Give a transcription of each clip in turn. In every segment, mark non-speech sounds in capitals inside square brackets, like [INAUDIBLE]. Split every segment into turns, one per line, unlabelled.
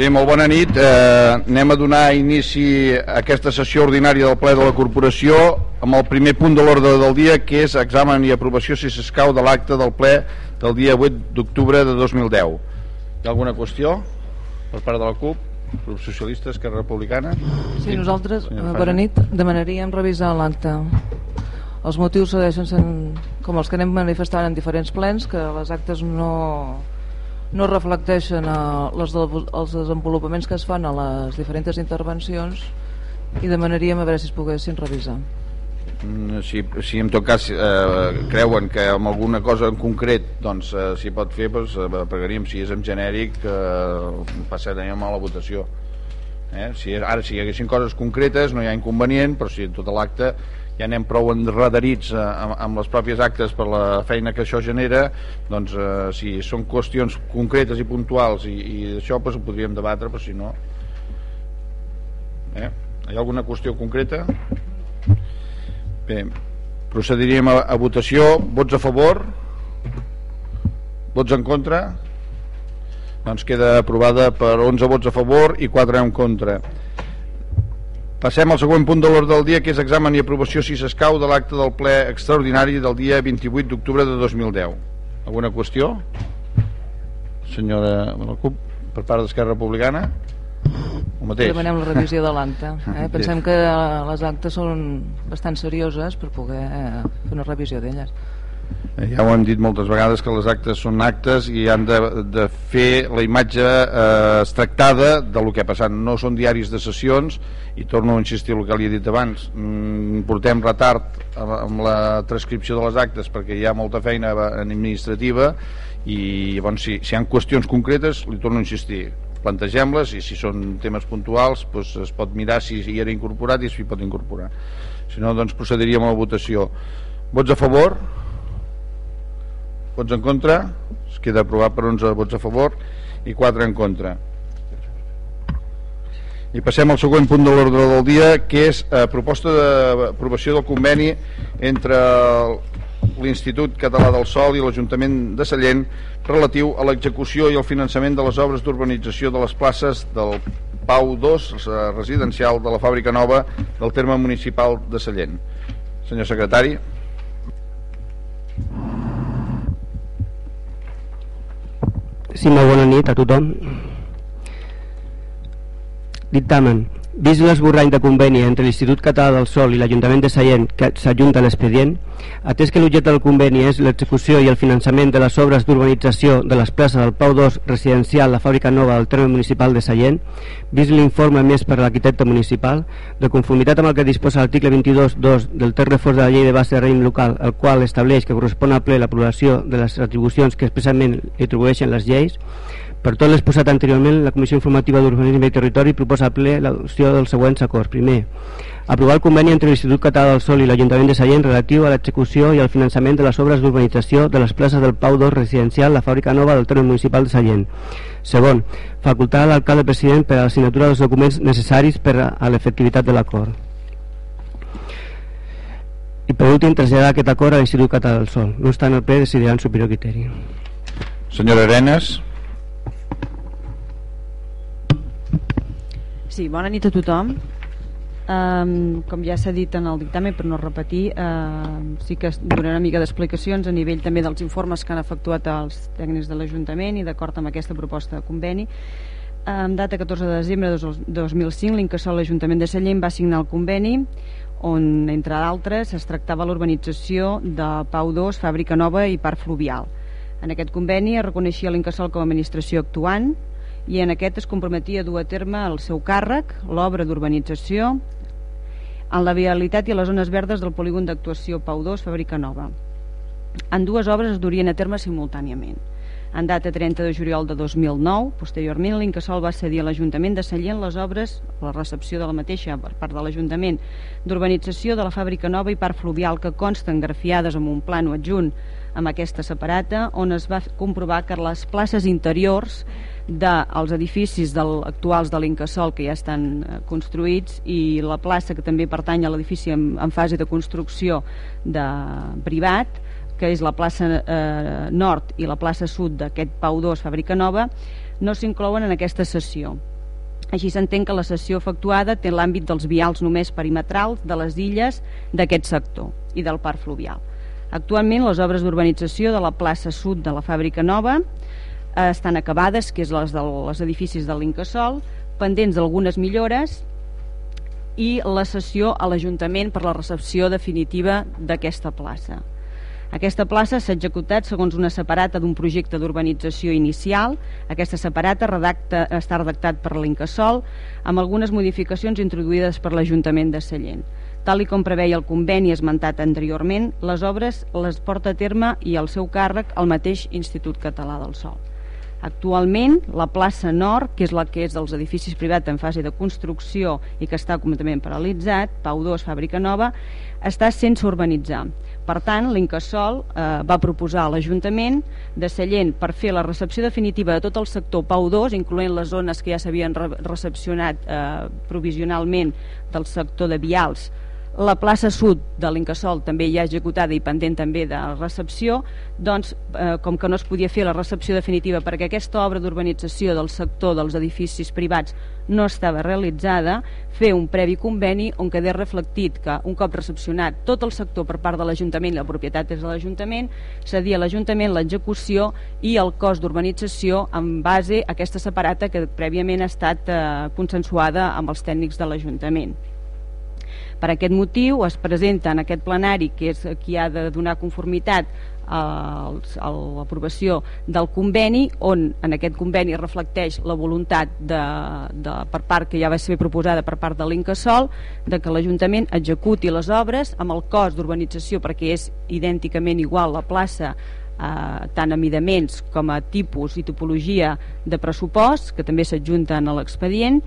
Bé, molt bona nit. Eh, anem a donar inici a aquesta sessió ordinària del ple de la corporació amb el primer punt de l'ordre del dia, que és examen i aprovació, si s'escau, de l'acte del ple del dia 8 d'octubre de 2010. Hi ha alguna qüestió per part de la CUP? Grup Socialista, Esquerra Republicana?
Sí, nosaltres, bona nit, demanaríem revisar l'acte. Els motius segueixen sent com els que anem manifestant en diferents plens, que les actes no, no reflecteixen a les, els desenvolupaments que es fan a les diferents intervencions i demanaríem a veure si es poguessin revisar.
Mm, si, si en tot cas eh, creuen que amb alguna cosa en concret doncs eh, s'hi pot fer doncs, eh, pregaríem si és en genèric eh, passaríem a la votació eh? si ara si hi haguessin coses concretes no hi ha inconvenient però si tot l'acte ja anem prou enredarits eh, amb, amb les pròpies actes per la feina que això genera doncs eh, si són qüestions concretes i puntuals i, i això doncs, ho podríem debatre però si no eh? hi ha alguna qüestió concreta? Bé, procediríem a, a votació. Vots a favor? Vots en contra? Doncs queda aprovada per 11 vots a favor i 4 en contra. Passem al següent punt de l'ordre del dia, que és examen i aprovació, si s'escau, de l'acte del ple extraordinari del dia 28 d'octubre de 2010. Alguna qüestió? Senyora Malcup, per part d'Esquerra Republicana?
el mateix. Demanem la revisió de l'acte. [LAUGHS] Eh? Pensem que les actes són bastant serioses per poder eh, fer una revisió d'elles.
Eh, ja ho hem dit moltes vegades que les actes són actes i han de, de fer la imatge eh, extractada de lo que ha passat. No són diaris de sessions i torno a insistir el que li he dit abans. Mm, portem retard amb la transcripció de les actes perquè hi ha molta feina administrativa i llavors si, si hi ha qüestions concretes li torno a insistir plantegem-les i si són temes puntuals doncs es pot mirar si hi era incorporat i s'hi pot incorporar si no doncs procediríem a la votació vots a favor vots en contra es queda aprovat per 11 vots a favor i 4 en contra i passem al següent punt de l'ordre del dia que és eh, proposta d'aprovació del conveni entre l'Institut Català del Sol i l'Ajuntament de Sallent relatiu a l'execució i el finançament de les obres d'urbanització de les places del Pau 2 residencial de la fàbrica nova del terme municipal de Sallent. Senyor secretari.
Sí, molt bona nit a tothom. Dictamen. Vist l'esborrany de conveni entre l'Institut Català del Sol i l'Ajuntament de Sallent que s'ajunta a l'expedient, atès que l'objecte del conveni és l'execució i el finançament de les obres d'urbanització de les places del Pau 2 residencial La Fàbrica Nova del terme municipal de Sallent, vist l'informe més per l'arquitecte municipal, de conformitat amb el que disposa l'article 22.2 del text reforç de la llei de base de règim local, el qual estableix que correspon a ple l'aprovació de les atribucions que expressament li atribueixen les lleis, per tot l'exposat anteriorment, la Comissió Informativa d'Urbanisme i Territori proposa a ple l'adopció dels següents acords. Primer, aprovar el conveni entre l'Institut Català del Sol i l'Ajuntament de Sallent relatiu a l'execució i al finançament de les obres d'urbanització de les places del Pau 2 residencial, la fàbrica nova del terme municipal de Sallent. Segon, facultar l'alcalde president per a la signatura dels documents necessaris per a l'efectivitat de l'acord. I per últim, traslladar aquest acord a l'Institut Català del Sol. No obstant, el ple decidirà en superior criteri.
Senyora Arenas.
Sí, bona nit a tothom. Um, com ja s'ha dit en el dictamen, per no repetir, uh, sí que donaré una mica d'explicacions a nivell també dels informes que han efectuat els tècnics de l'Ajuntament i d'acord amb aquesta proposta de conveni. En data 14 de desembre de 2005, l'Incasol l'Ajuntament de Sallent va signar el conveni on, entre d'altres, es tractava l'urbanització de Pau 2, Fàbrica Nova i Parc Fluvial. En aquest conveni es reconeixia l'Incasol com a administració actuant, i en aquest es comprometia a dur a terme el seu càrrec, l'obra d'urbanització, en la vialitat i les zones verdes del polígon d'actuació Pau 2 Fàbrica Nova. En dues obres es durien a terme simultàniament. En data 30 de juliol de 2009, posteriorment l'Incasol va cedir a l'Ajuntament de Sallent les obres, la recepció de la mateixa per part de l'Ajuntament, d'urbanització de la fàbrica nova i part fluvial que consten grafiades amb un plano adjunt amb aquesta separata, on es va comprovar que les places interiors dels edificis del, actuals de l'Incasol que ja estan eh, construïts i la plaça que també pertany a l'edifici en, en fase de construcció de privat que és la plaça eh, nord i la plaça sud d'aquest Pau 2 Fàbrica Nova no s'inclouen en aquesta sessió Així s'entén que la sessió efectuada té l'àmbit dels vials només perimetrals de les illes d'aquest sector i del parc fluvial. Actualment les obres d'urbanització de la plaça sud de la fàbrica nova eh, estan acabades, que és les dels edificis de l'Incasol, pendents d'algunes millores i la sessió a l'Ajuntament per la recepció definitiva d'aquesta plaça. Aquesta plaça s'ha executat segons una separata d'un projecte d'urbanització inicial. Aquesta separata redacta, està redactat per l'Incasol amb algunes modificacions introduïdes per l'Ajuntament de Sallent. Tal i com preveia el conveni esmentat anteriorment, les obres les porta a terme i al seu càrrec el mateix Institut Català del Sol. Actualment, la plaça Nord, que és la que és dels edificis privats en fase de construcció i que està completament paralitzat, Pau 2, Fàbrica Nova, està sense urbanitzar. Per tant, l'Incasol eh, va proposar a l'Ajuntament de Sallent per fer la recepció definitiva de tot el sector Pau 2, incloent les zones que ja s'havien recepcionat eh, provisionalment del sector de Vials, la plaça sud de l'Incasol també ja executada i pendent també de recepció, doncs, eh, com que no es podia fer la recepció definitiva perquè aquesta obra d'urbanització del sector dels edificis privats no estava realitzada, fer un previ conveni on quedés reflectit que un cop recepcionat tot el sector per part de l'Ajuntament, la propietat és de l'Ajuntament, cedia a l'Ajuntament l'execució i el cost d'urbanització en base a aquesta separata que prèviament ha estat eh, consensuada amb els tècnics de l'Ajuntament. Per aquest motiu es presenta en aquest plenari, que és qui ha de donar conformitat a l'aprovació del conveni on en aquest conveni reflecteix la voluntat de, de, per part que ja va ser proposada per part de l'Incasol de que l'Ajuntament executi les obres amb el cost d'urbanització perquè és idènticament igual la plaça eh, tant a midaments com a tipus i tipologia de pressupost que també s'adjunten a l'expedient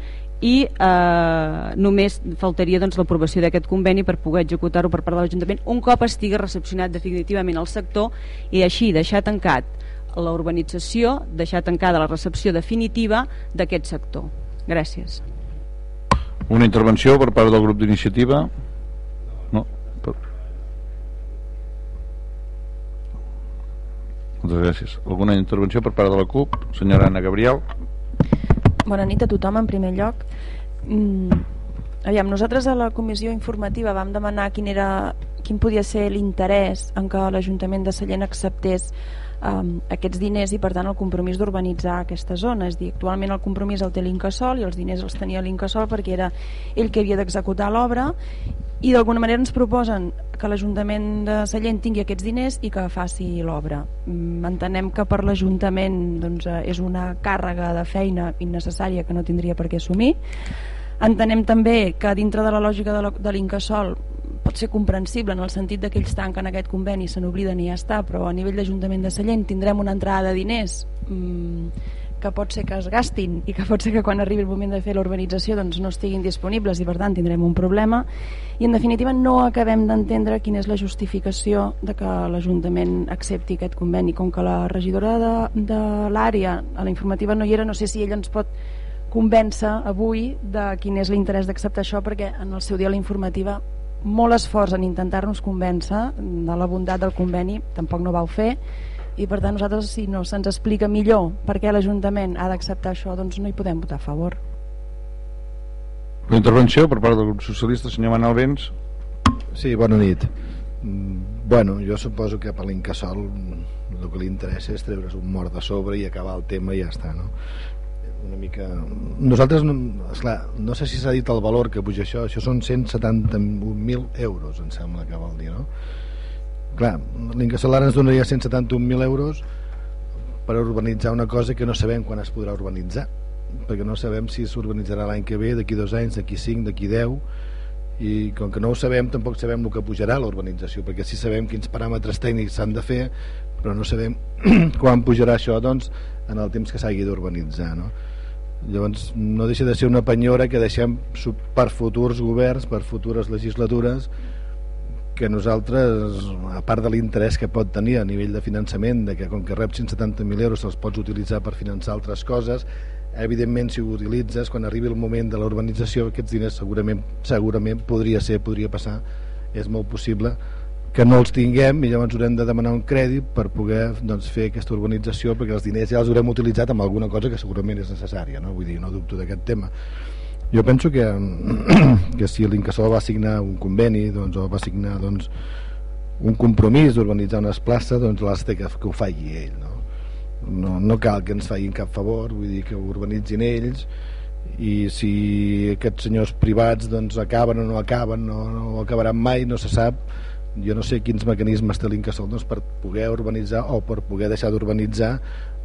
i eh, només faltaria doncs, l'aprovació d'aquest conveni per poder executar-ho per part de l'Ajuntament un cop estigui recepcionat definitivament el sector i així deixar tancat la urbanització, deixar tancada la recepció definitiva d'aquest sector. Gràcies.
Una intervenció per part del grup d'iniciativa? No. Per... Moltes gràcies. Alguna intervenció per part de la CUP? Senyora Anna Gabriel.
Bona nit a tothom en primer lloc. Mm, aviam, nosaltres a la comissió informativa vam demanar quin, era, quin podia ser l'interès en què l'Ajuntament de Sallent acceptés um, aquests diners i per tant el compromís d'urbanitzar aquesta zona és dir, actualment el compromís el té l'Incasol i els diners els tenia l'Incasol perquè era ell que havia d'executar l'obra i d'alguna manera ens proposen que l'Ajuntament de Sallent tingui aquests diners i que faci l'obra. Mm, entenem que per l'Ajuntament doncs, eh, és una càrrega de feina innecessària que no tindria per què assumir. Entenem també que dintre de la lògica de l'Incasol pot ser comprensible en el sentit que ells tanquen aquest conveni, se n'obliden i ja està, però a nivell d'Ajuntament de Sallent tindrem una entrada de diners mmm, que pot ser que es gastin i que pot ser que quan arribi el moment de fer l'urbanització doncs no estiguin disponibles i per tant tindrem un problema. I en definitiva no acabem d'entendre quina és la justificació de que l'Ajuntament accepti aquest conveni. Com que la regidora de, de l'àrea a la informativa no hi era, no sé si ella ens pot convèncer avui de quin és l'interès d'acceptar això perquè en el seu dia la informativa molt esforç en intentar-nos convèncer de la bondat del conveni tampoc no vau fer i per tant nosaltres si no se'ns explica millor per què l'Ajuntament ha d'acceptar això doncs no hi podem votar a favor.
La intervenció per part del grup socialista senyor Manel Vents.
Sí, bona nit. Mm, Bueno, jo suposo que per l'Incasol el que li interessa és treure's un mort de sobre i acabar el tema i ja està no? Una mica... Nosaltres, no, esclar, no sé si s'ha dit el valor que puja això, això són 171.000 euros, em sembla que vol dir, no? clar, l'Incasol ara ens donaria 171.000 euros per urbanitzar una cosa que no sabem quan es podrà urbanitzar perquè no sabem si s'urbanitzarà l'any que ve d'aquí dos anys, d'aquí cinc, d'aquí deu i com que no ho sabem tampoc sabem el que pujarà l'urbanització perquè sí sabem quins paràmetres tècnics s'han de fer però no sabem [CLEARS THROAT] quan pujarà això doncs en el temps que s'hagi d'urbanitzar no? Llavors no deixa de ser una penyora que deixem per futurs governs per futures legislatures que nosaltres, a part de l'interès que pot tenir a nivell de finançament, de que com que rep 170.000 euros els pots utilitzar per finançar altres coses, evidentment si ho utilitzes, quan arribi el moment de la urbanització, aquests diners segurament, segurament podria ser, podria passar, és molt possible que no els tinguem i llavors haurem de demanar un crèdit per poder doncs, fer aquesta urbanització perquè els diners ja els haurem utilitzat amb alguna cosa que segurament és necessària no? vull dir, no dubto d'aquest tema jo penso que, [CLEARS THROAT] que si l'Incasol va signar un conveni doncs, o va signar doncs, un compromís d'urbanitzar unes places doncs l'has de que, que ho faci ell no? No, no cal que ens facin cap favor vull dir que ho urbanitzin ells i si aquests senyors privats doncs acaben o no acaben no, no acabaran mai, no se sap jo no sé quins mecanismes té l'Incasol doncs, per poder urbanitzar o per poder deixar d'urbanitzar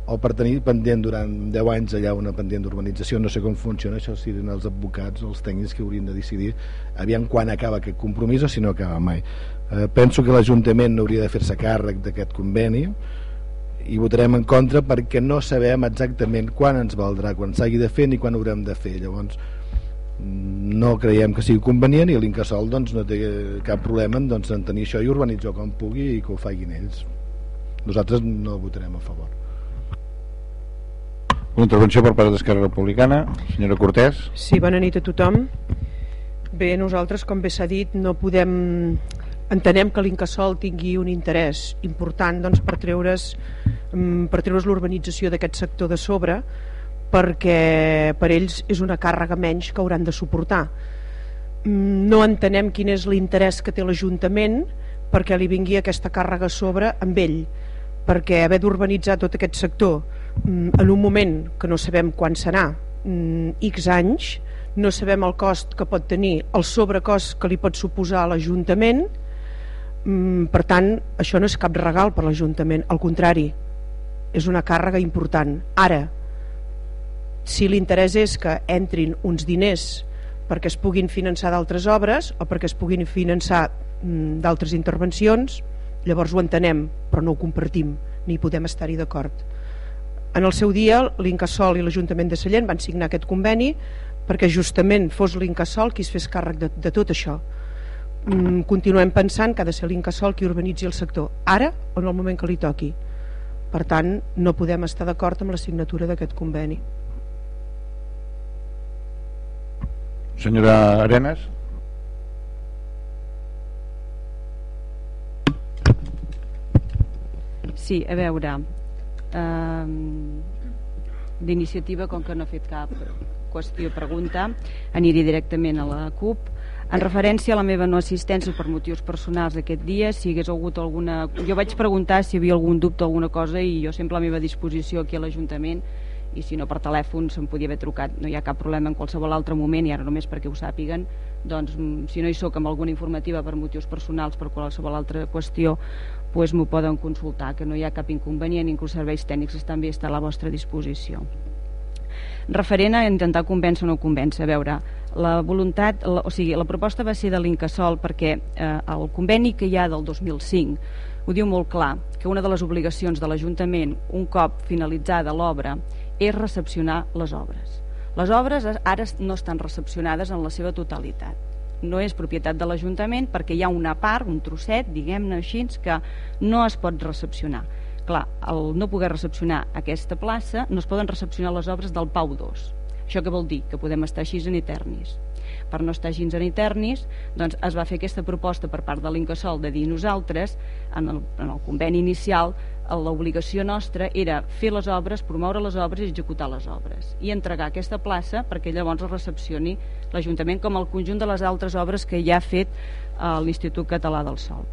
o per tenir pendent durant 10 anys allà una pendent d'urbanització, no sé com funciona això, si eren els advocats o els tècnics que haurien de decidir aviam quan acaba aquest compromís o si no acaba mai. Eh, penso que l'Ajuntament no hauria de fer-se càrrec d'aquest conveni i votarem en contra perquè no sabem exactament quan ens valdrà, quan s'hagi de fer ni quan haurem de fer. Llavors, no creiem que sigui convenient i l'Incasol doncs, no té cap problema doncs, en tenir això i urbanitzar com pugui i que ho facin ells. Nosaltres no votarem a favor.
Una intervenció per part d'Esquerra Republicana. Senyora Cortés.
Sí, bona nit a tothom. Bé, nosaltres, com bé s'ha dit, no podem... Entenem que l'Incasol tingui un interès important doncs, per treure's, mm, per treure's l'urbanització d'aquest sector de sobre perquè per ells és una càrrega menys que hauran de suportar. Mm, no entenem quin és l'interès que té l'Ajuntament perquè li vingui aquesta càrrega a sobre amb ell, perquè haver d'urbanitzar tot aquest sector Mm, en un moment que no sabem quan serà, mm, X anys, no sabem el cost que pot tenir, el sobrecost que li pot suposar a l'Ajuntament, mm, per tant, això no és cap regal per l'Ajuntament, al contrari, és una càrrega important. Ara, si l'interès és que entrin uns diners perquè es puguin finançar d'altres obres o perquè es puguin finançar d'altres intervencions, llavors ho entenem, però no ho compartim, ni podem estar-hi d'acord. En el seu dia, l'Incasol i l'Ajuntament de Sallent van signar aquest conveni perquè justament fos l'Incasol qui es fes càrrec de, de tot això. Mm, continuem pensant que ha de ser l'Incasol qui urbanitzi el sector, ara o en el moment que li toqui. Per tant, no podem estar d'acord amb la signatura d'aquest conveni.
Senyora Arenas.
Sí, a veure, d'iniciativa, com que no ha fet cap qüestió pregunta, aniré directament a la CUP. En referència a la meva no assistència per motius personals aquest dia, si hagués hagut alguna... Jo vaig preguntar si hi havia algun dubte o alguna cosa i jo sempre a la meva disposició aquí a l'Ajuntament i si no per telèfon se'm podia haver trucat no hi ha cap problema en qualsevol altre moment i ara només perquè ho sàpiguen doncs si no hi sóc amb alguna informativa per motius personals per qualsevol altra qüestió pues m'ho poden consultar, que no hi ha cap inconvenient, inclús serveis tècnics també està a la vostra disposició. Referent a intentar convèncer o no convèncer, a veure, la voluntat, la, o sigui, la proposta va ser de l'Incasol perquè eh, el conveni que hi ha del 2005 ho diu molt clar, que una de les obligacions de l'Ajuntament, un cop finalitzada l'obra, és recepcionar les obres. Les obres ara no estan recepcionades en la seva totalitat no és propietat de l'Ajuntament perquè hi ha una part, un trosset, diguem-ne així, que no es pot recepcionar. Clar, al no poder recepcionar aquesta plaça, no es poden recepcionar les obres del Pau 2. Això què vol dir? Que podem estar així en eternis. Per no estar així en eternis, doncs es va fer aquesta proposta per part de l'Incasol de dir nosaltres, en el, en el conveni inicial, l'obligació nostra era fer les obres, promoure les obres i executar les obres i entregar aquesta plaça perquè llavors es recepcioni l'Ajuntament com el conjunt de les altres obres que ja ha fet eh, l'Institut Català del Sol.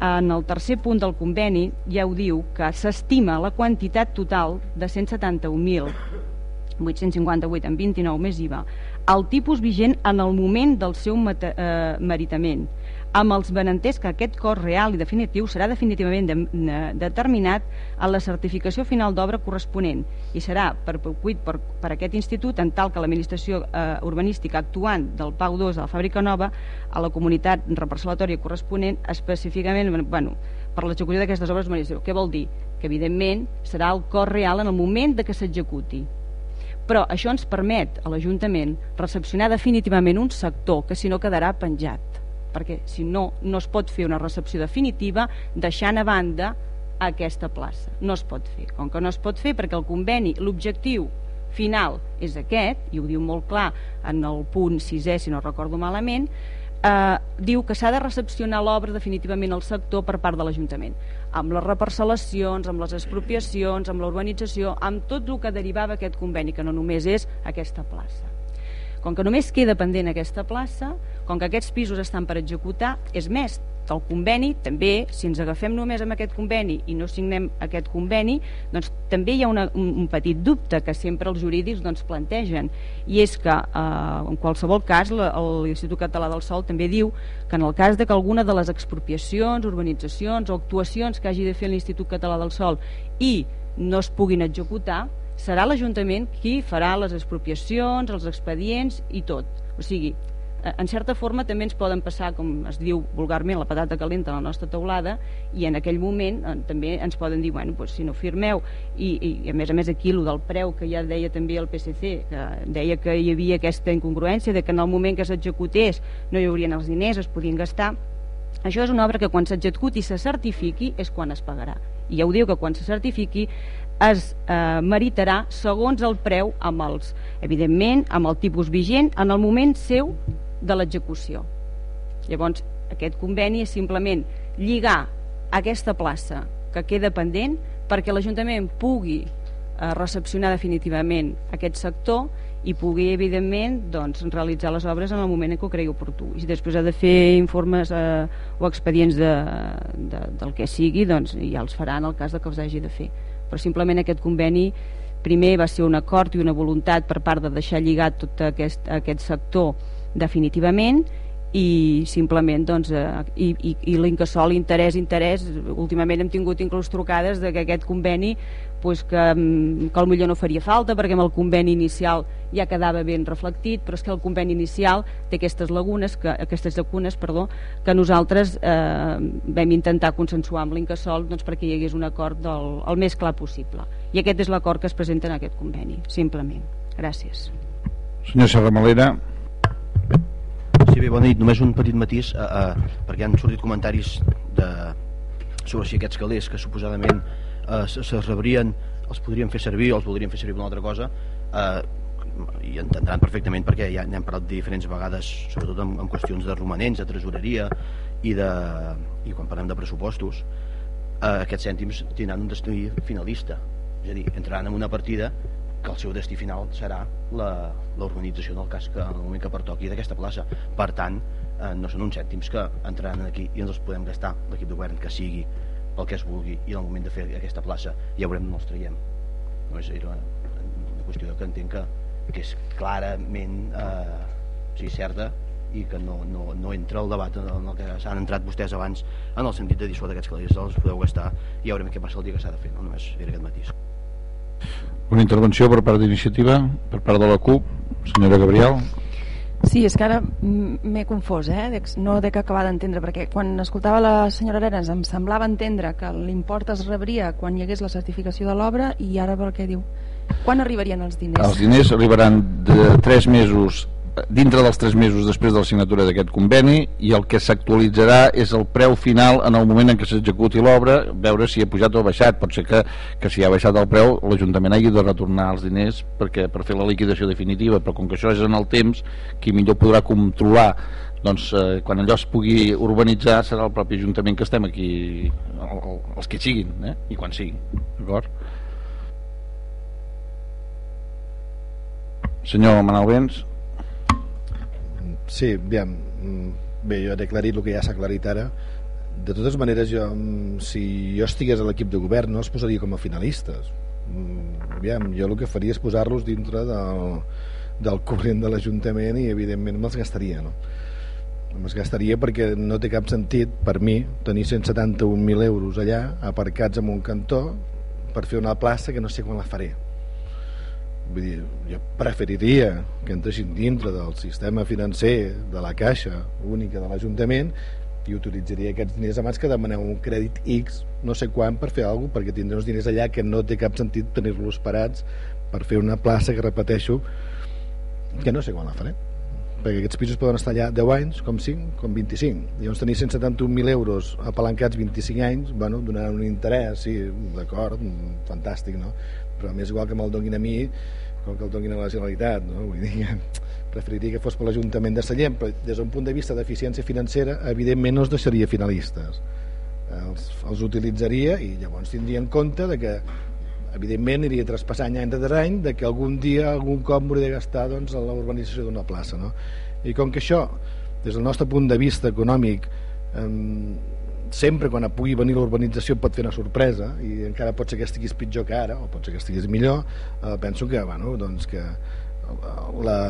En el tercer punt del conveni ja ho diu que s'estima la quantitat total de 171.858 en 29 més IVA el tipus vigent en el moment del seu eh, meritament amb els benenters que aquest cost real i definitiu serà definitivament de, de, determinat a la certificació final d'obra corresponent i serà perpetuït per, per aquest institut en tal que l'administració eh, urbanística actuant del Pau 2 a la fàbrica nova a la comunitat reparcelatòria corresponent específicament bueno, per l'execució d'aquestes obres d'urbanització. Què vol dir? Que evidentment serà el cost real en el moment de que s'executi però això ens permet a l'Ajuntament recepcionar definitivament un sector que si no quedarà penjat perquè si no, no es pot fer una recepció definitiva deixant a banda aquesta plaça. No es pot fer. Com que no es pot fer perquè el conveni, l'objectiu final és aquest, i ho diu molt clar en el punt sisè, si no recordo malament, eh, diu que s'ha de recepcionar l'obra definitivament al sector per part de l'Ajuntament amb les reparcel·lacions, amb les expropiacions, amb l'urbanització, amb tot el que derivava aquest conveni, que no només és aquesta plaça. Com que només queda pendent aquesta plaça, com que aquests pisos estan per executar, és més, del conveni, també, si ens agafem només amb aquest conveni i no signem aquest conveni, doncs també hi ha una, un, un petit dubte que sempre els jurídics doncs, plantegen, i és que eh, en qualsevol cas l'Institut Català del Sol també diu que en el cas de que alguna de les expropiacions, urbanitzacions o actuacions que hagi de fer l'Institut Català del Sol i no es puguin executar, serà l'Ajuntament qui farà les expropiacions, els expedients i tot. O sigui, Eh, en certa forma també ens poden passar, com es diu vulgarment, la patata calenta a la nostra teulada i en aquell moment eh, també ens poden dir, bueno, pues, si no firmeu. I, i a més a més aquí el del preu que ja deia també el PSC, que deia que hi havia aquesta incongruència de que en el moment que s'executés no hi haurien els diners, es podien gastar. Això és una obra que quan s'executi i se certifiqui és quan es pagarà. I ja ho diu que quan se certifiqui es eh, meritarà segons el preu amb els, evidentment amb el tipus vigent en el moment seu de l'execució. Llavors, aquest conveni és simplement lligar aquesta plaça que queda pendent perquè l'Ajuntament pugui eh, recepcionar definitivament aquest sector i pugui, evidentment, doncs, realitzar les obres en el moment en què ho cregui oportú. I si després ha de fer informes eh, o expedients de, de, del que sigui, doncs ja els farà en el cas de que els hagi de fer. Però simplement aquest conveni primer va ser un acord i una voluntat per part de deixar lligat tot aquest, aquest sector definitivament i simplement doncs, eh, i, i, i l'incasol interès, interès últimament hem tingut inclús trucades de que aquest conveni pues, que, mm, que millor no faria falta perquè amb el conveni inicial ja quedava ben reflectit però és que el conveni inicial té aquestes lagunes que, aquestes lacunes perdó, que nosaltres eh, vam intentar consensuar amb l'incasol doncs, perquè hi hagués un acord del, el més clar possible i aquest és l'acord que es presenta en aquest conveni simplement. Gràcies
Senyor Serramalera
Sí, bé, bona nit. Només un petit matís, eh, eh, perquè han sortit comentaris de, sobre si aquests calés que suposadament eh, se, se rebrien, els podrien fer servir o els voldrien fer servir per una altra cosa, eh, i entendran perfectament perquè ja n'hem parlat diferents vegades, sobretot en, en qüestions de romanents, de tresoreria i, de, i quan parlem de pressupostos, eh, aquests cèntims tindran un destí finalista, és a dir, entraran en una partida que el seu destí final serà l'urbanització del cas que en el moment que pertoqui d'aquesta plaça. Per tant, eh, no són uns cèntims que entraran aquí i ens els podem gastar l'equip de govern que sigui pel que es vulgui i en el moment de fer aquesta plaça ja veurem on els traiem. No és una, una qüestió que entenc que, que és clarament eh, sí, certa i que no, no, no entra el debat en el que s'han entrat vostès abans en el sentit de dir d'aquests calés els podeu gastar i ja veurem què passa el dia que s'ha de fer no només era aquest matís
una intervenció per part d'iniciativa, per part de la CUP, senyora Gabriel.
Sí, és que ara m'he confós, eh? no dec acabar d'entendre, perquè quan escoltava la senyora Arenas em semblava entendre que l'import es rebria quan hi hagués la certificació de l'obra i ara per què diu? Quan arribarien els diners?
Els diners arribaran de 3 mesos dintre dels 3 mesos després de la signatura d'aquest conveni i el que s'actualitzarà és el preu final en el moment en què s'executi l'obra veure si ha pujat o baixat pot ser que, que si ha baixat el preu l'Ajuntament hagi de retornar els diners perquè, per fer la liquidació definitiva però com que això és en el temps qui millor podrà controlar doncs eh, quan allò es pugui urbanitzar serà el propi Ajuntament que estem aquí el, el, els que siguin eh? i quan sigui d'acord? senyor Manal Vents
Sí, aviam, mm, bé, jo he aclarit el que ja s'ha aclarit ara. De totes maneres, jo, mm, si jo estigués a l'equip de govern no els posaria com a finalistes. Mm, aviam, jo el que faria és posar-los dintre del, del corrent de l'Ajuntament i evidentment me'ls gastaria, no? Me'ls gastaria perquè no té cap sentit per mi tenir 171.000 euros allà aparcats en un cantó per fer una plaça que no sé quan la faré Vull dir, jo preferiria que entressin dintre del sistema financer de la caixa única de l'Ajuntament i utilitzaria aquests diners abans que demaneu un crèdit X, no sé quan, per fer alguna cosa, perquè tindré uns diners allà que no té cap sentit tenir-los parats per fer una plaça que repeteixo que no sé quan la faré perquè aquests pisos poden estar allà 10 anys, com 5, com 25. Llavors tenir 171.000 euros apalancats 25 anys, bueno, donaran un interès, sí, d'acord, fantàstic, no? Però més igual que me'l donin a mi com que el donin a la Generalitat no? vull dir, [LAUGHS] preferiria que fos per l'Ajuntament de Sallent però des d'un punt de vista d'eficiència financera evidentment no es deixaria finalistes els, els utilitzaria i llavors tindria en compte de que evidentment aniria traspassant any de any de que algun dia, algun cop m'hauria de gastar doncs, a la urbanització d'una plaça no? i com que això des del nostre punt de vista econòmic eh, sempre quan pugui venir l'urbanització pot fer una sorpresa i encara pot ser que estiguis pitjor que ara o pot ser que estiguis millor. Eh, penso que, bueno, doncs que la,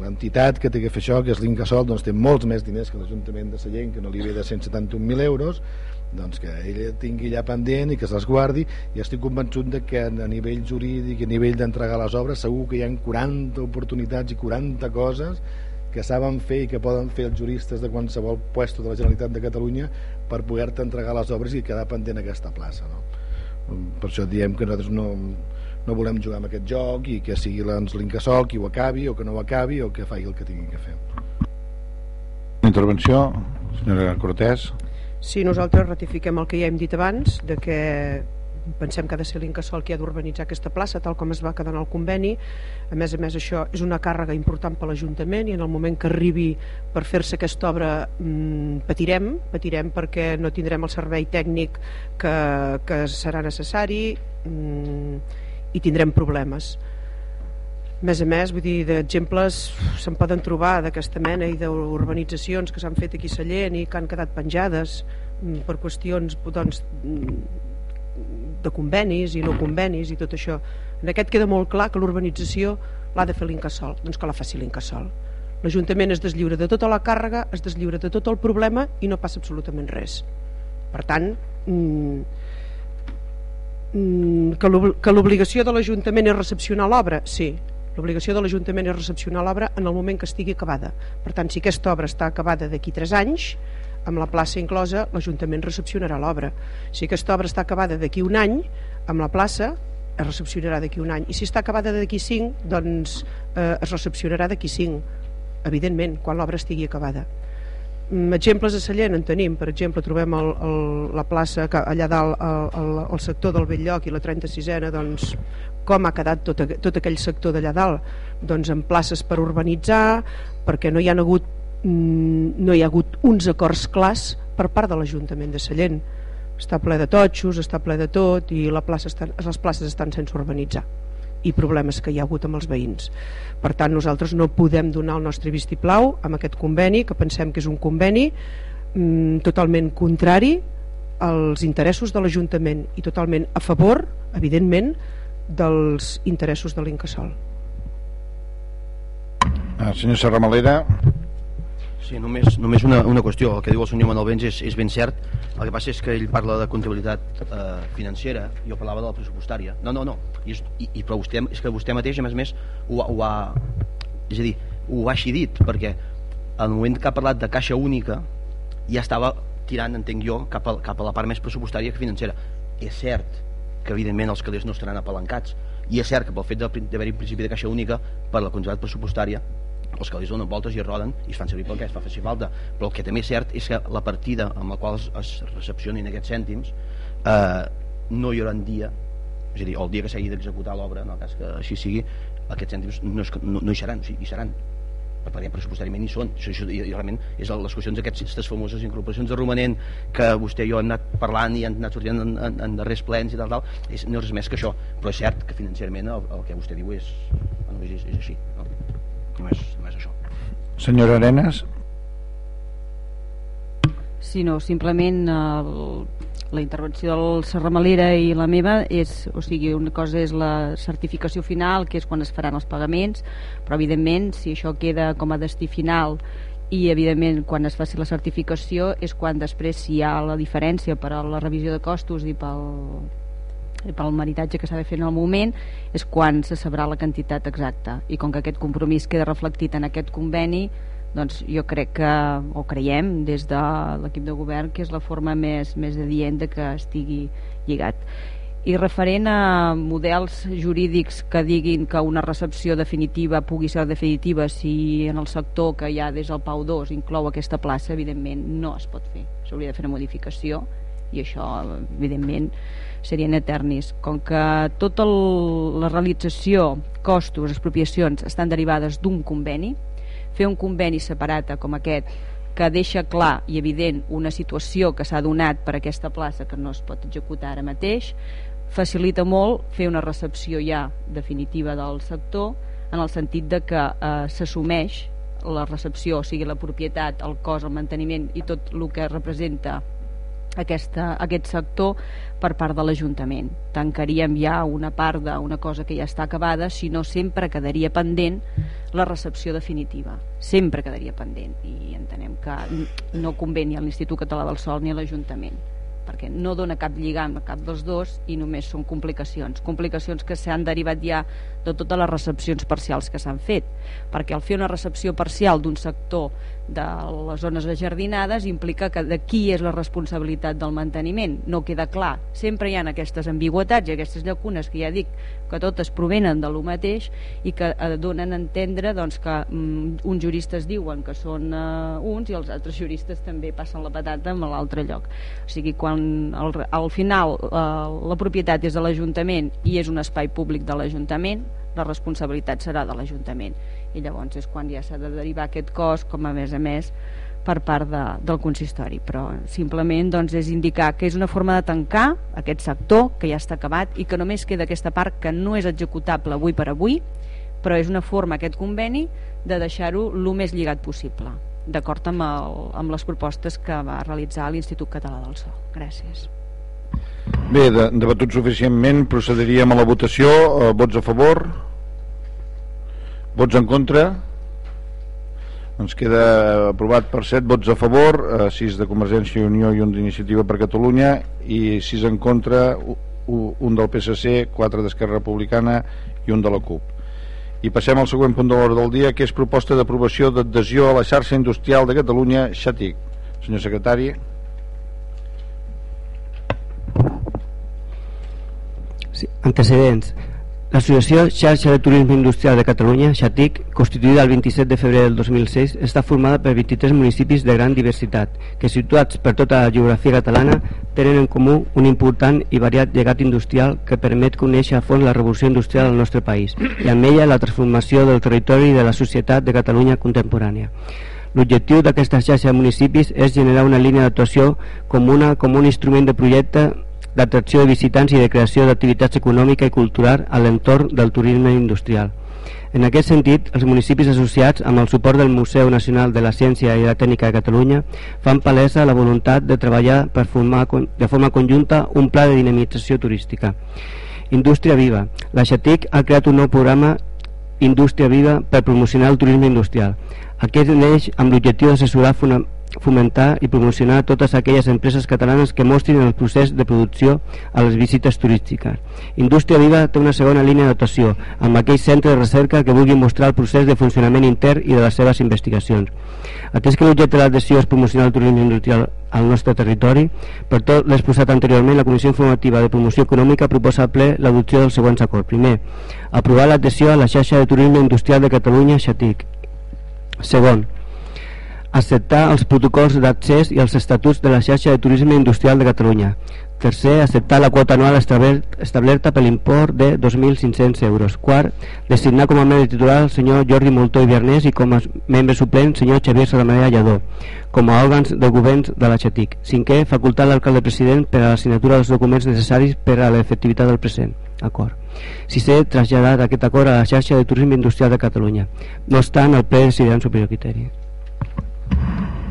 l'entitat que té que fer això, que és l'Incasol, doncs té molts més diners que l'Ajuntament de Sallent, que no li ve de 171.000 euros, doncs que ella tingui allà pendent i que se'ls guardi. I estic convençut de que a nivell jurídic i a nivell d'entregar les obres segur que hi ha 40 oportunitats i 40 coses que saben fer i que poden fer els juristes de qualsevol puesto de la Generalitat de Catalunya per poder-te entregar les obres i quedar pendent aquesta plaça no? per això diem que nosaltres no, no volem jugar amb aquest joc i que sigui l'Incasol qui ho acabi o que no ho acabi o que faci el que tinguin que fer
Intervenció, senyora Cortés
Sí, nosaltres ratifiquem el que ja hem dit abans de que pensem que ha de ser l'Incasol qui ha d'urbanitzar aquesta plaça tal com es va quedar en el conveni. A més a més això és una càrrega important per l'Ajuntament i en el moment que arribi per fer-se aquesta obra mmm, patirem patirem perquè no tindrem el servei tècnic que, que serà necessari mmm, i tindrem problemes. A més a més, vull dir, d'exemples se'n poden trobar d'aquesta mena i d'urbanitzacions que s'han fet aquí a Sallent i que han quedat penjades mm, per qüestions doncs, mm, de convenis i no convenis i tot això. En aquest queda molt clar que l'urbanització l'ha de fer l'Incasol, doncs que la faci l'Incasol. L'Ajuntament es deslliura de tota la càrrega, es deslliura de tot el problema i no passa absolutament res. Per tant, mmm, Mm, que l'obligació de l'Ajuntament és recepcionar l'obra? Sí, l'obligació de l'Ajuntament és recepcionar l'obra en el moment que estigui acabada. Per tant, si aquesta obra està acabada d'aquí 3 anys, amb la plaça inclosa, l'Ajuntament recepcionarà l'obra. Si aquesta obra està acabada d'aquí un any, amb la plaça es recepcionarà d'aquí un any. I si està acabada d'aquí 5, doncs eh, es recepcionarà d'aquí 5, evidentment, quan l'obra estigui acabada. Mm, exemples a Sallent en tenim, per exemple trobem el, el, la plaça que allà dalt el, el, el sector del Belllloc i la 36a doncs com ha quedat tot, tot aquell sector d'allà dalt doncs en places per urbanitzar perquè no hi ha hagut no hi ha hagut uns acords clars per part de l'Ajuntament de Sallent està ple de totxos, està ple de tot i la plaça està, les places estan sense urbanitzar i problemes que hi ha hagut amb els veïns. Per tant, nosaltres no podem donar el nostre vistiplau amb aquest conveni, que pensem que és un conveni mm, totalment contrari als interessos de l'Ajuntament i totalment a favor, evidentment, dels interessos de l'Incasol.
Ah, senyor Serramalera.
Sí, només, només una, una qüestió. El que diu el senyor Manuel Benz és, és ben cert. El que passa és que ell parla de comptabilitat eh, financera, jo parlava de la pressupostària. No, no, no. I, és, i, i però vostè, és que vostè mateix, a més a més, ho, ho ha... És a dir, ho ha així dit, perquè al moment que ha parlat de caixa única ja estava tirant, entenc jo, cap a, cap a la part més pressupostària que financera. És cert que evidentment els calés no estaran apalancats i és cert que pel fet d'haver-hi principi de caixa única per la quantitat pressupostària els calés donen voltes i roden i es fan servir pel que es fa faci falta però el que també és cert és que la partida amb la qual es, es recepcionin aquests cèntims eh, no hi haurà un dia és a dir, el dia que s'hagi d'executar l'obra en el cas que així sigui aquests cèntims no, és, no, no hi seran o sigui, hi seran. Perquè pressupostàriament hi són. Això, això, i, i realment és les qüestions d'aquestes famoses incorporacions de romanent que vostè i jo hem anat parlant i han anat sortint en, en, en darrers plens i tal, tal és, no és res més que això. Però és cert que financerament el, el que vostè diu és, bueno, és, és així no? Només, només això?
Senyora Arenas?
Sí, no, simplement el, la intervenció del Serramalera i la meva és, o sigui, una cosa és la certificació final, que és quan es faran els pagaments, però evidentment si això queda com a destí final i evidentment quan es faci la certificació és quan després si hi ha la diferència per a la revisió de costos i pel, pel meritatge que s'ha de fer en el moment és quan se sabrà la quantitat exacta. I com que aquest compromís queda reflectit en aquest conveni doncs jo crec que, o creiem des de l'equip de govern que és la forma més, més adient de que estigui lligat. I referent a models jurídics que diguin que una recepció definitiva pugui ser definitiva si en el sector que hi ha des del PAU 2 inclou aquesta plaça, evidentment no es pot fer. S'hauria de fer una modificació i això evidentment serien eternis. Com que tota la realització costos, expropiacions estan derivades d'un conveni fer un conveni separat com aquest que deixa clar i evident una situació que s'ha donat per aquesta plaça que no es pot executar ara mateix facilita molt fer una recepció ja definitiva del sector en el sentit de que eh, s'assumeix la recepció, o sigui la propietat, el cost, el manteniment i tot el que representa aquesta, aquest sector per part de l'Ajuntament. Tancaríem ja una part d'una cosa que ja està acabada, si no sempre quedaria pendent la recepció definitiva. Sempre quedaria pendent i entenem que no convé ni a l'Institut Català del Sol ni a l'Ajuntament perquè no dona cap lligam a cap dels dos i només són complicacions. Complicacions que s'han derivat ja de totes les recepcions parcials que s'han fet, perquè al fer una recepció parcial d'un sector de les zones ajardinades implica que de qui és la responsabilitat del manteniment. No queda clar, sempre hi ha aquestes ambigüetats i aquestes llacunes que ja dic que totes provenen de lo mateix i que eh, donen a entendre doncs, que mm, uns juristes diuen que són uh, uns i els altres juristes també passen la patata en l'altre lloc. O sigui, quan al, al final uh, la propietat és de l'Ajuntament i és un espai públic de l'Ajuntament la responsabilitat serà de l'Ajuntament i llavors és quan ja s'ha de derivar aquest cost com a més a més per part de, del consistori però simplement doncs, és indicar que és una forma de tancar aquest sector que ja està acabat i que només queda aquesta part que no és executable avui per avui però és una forma, aquest conveni, de deixar-ho el més lligat possible d'acord amb, el, amb les propostes que va realitzar l'Institut Català del Sol. Gràcies.
Bé, de, debatut suficientment, procediríem a la votació. Eh, vots a favor? Vots en contra? Ens queda aprovat per 7 vots a favor, 6 eh, de Convergència i Unió i un d'Iniciativa per Catalunya i 6 en contra, un del PSC, 4 d'Esquerra Republicana i un de la CUP. I passem al següent punt de l'hora del dia, que és proposta d'aprovació d'adhesió a la xarxa industrial de Catalunya, XATIC. Senyor secretari.
Sí, antecedents. L'Associació Xarxa de Turisme Industrial de Catalunya, XATIC, constituïda el 27 de febrer del 2006, està formada per 23 municipis de gran diversitat, que situats per tota la geografia catalana tenen en comú un important i variat llegat industrial que permet conèixer a fons la revolució industrial al nostre país i amb ella la transformació del territori i de la societat de Catalunya contemporània. L'objectiu d'aquesta xarxa de municipis és generar una línia d'actuació comuna com un instrument de projecte d'atracció de visitants i de creació d'activitats econòmica i cultural a l'entorn del turisme industrial. En aquest sentit, els municipis associats amb el suport del Museu Nacional de la Ciència i la Tècnica de Catalunya fan palesa la voluntat de treballar per formar de forma conjunta un pla de dinamització turística. Indústria Viva. La Xatic ha creat un nou programa Indústria Viva per promocionar el turisme industrial. Aquest neix amb l'objectiu d'assessorar fomentar i promocionar totes aquelles empreses catalanes que mostrin el procés de producció a les visites turístiques. Indústria Viva té una segona línia d'actuació amb aquell centre de recerca que vulgui mostrar el procés de funcionament intern i de les seves investigacions. Atès que l'objecte de l'adhesió és promocionar el turisme industrial al nostre territori, per tot l'exposat anteriorment, la Comissió Informativa de Promoció Econòmica proposa al ple l'adopció dels següents acords. Primer, aprovar l'adhesió a la xarxa de turisme industrial de Catalunya, XATIC. Segon, acceptar els protocols d'accés i els estatuts de la xarxa de turisme industrial de Catalunya. Tercer, acceptar la quota anual establerta per l'import de 2.500 euros. Quart, designar com a membre titular el senyor Jordi Moltó i Viernès i com a membre suplent el senyor Xavier Salamanera Lladó, com a òrgans de govern de la Xatic. Cinquè, facultar l'alcalde president per a la signatura dels documents necessaris per a l'efectivitat del present. Acord. Sisè, traslladar aquest acord a la xarxa de turisme industrial de Catalunya. No obstant, el ple decidirà en superior criteri.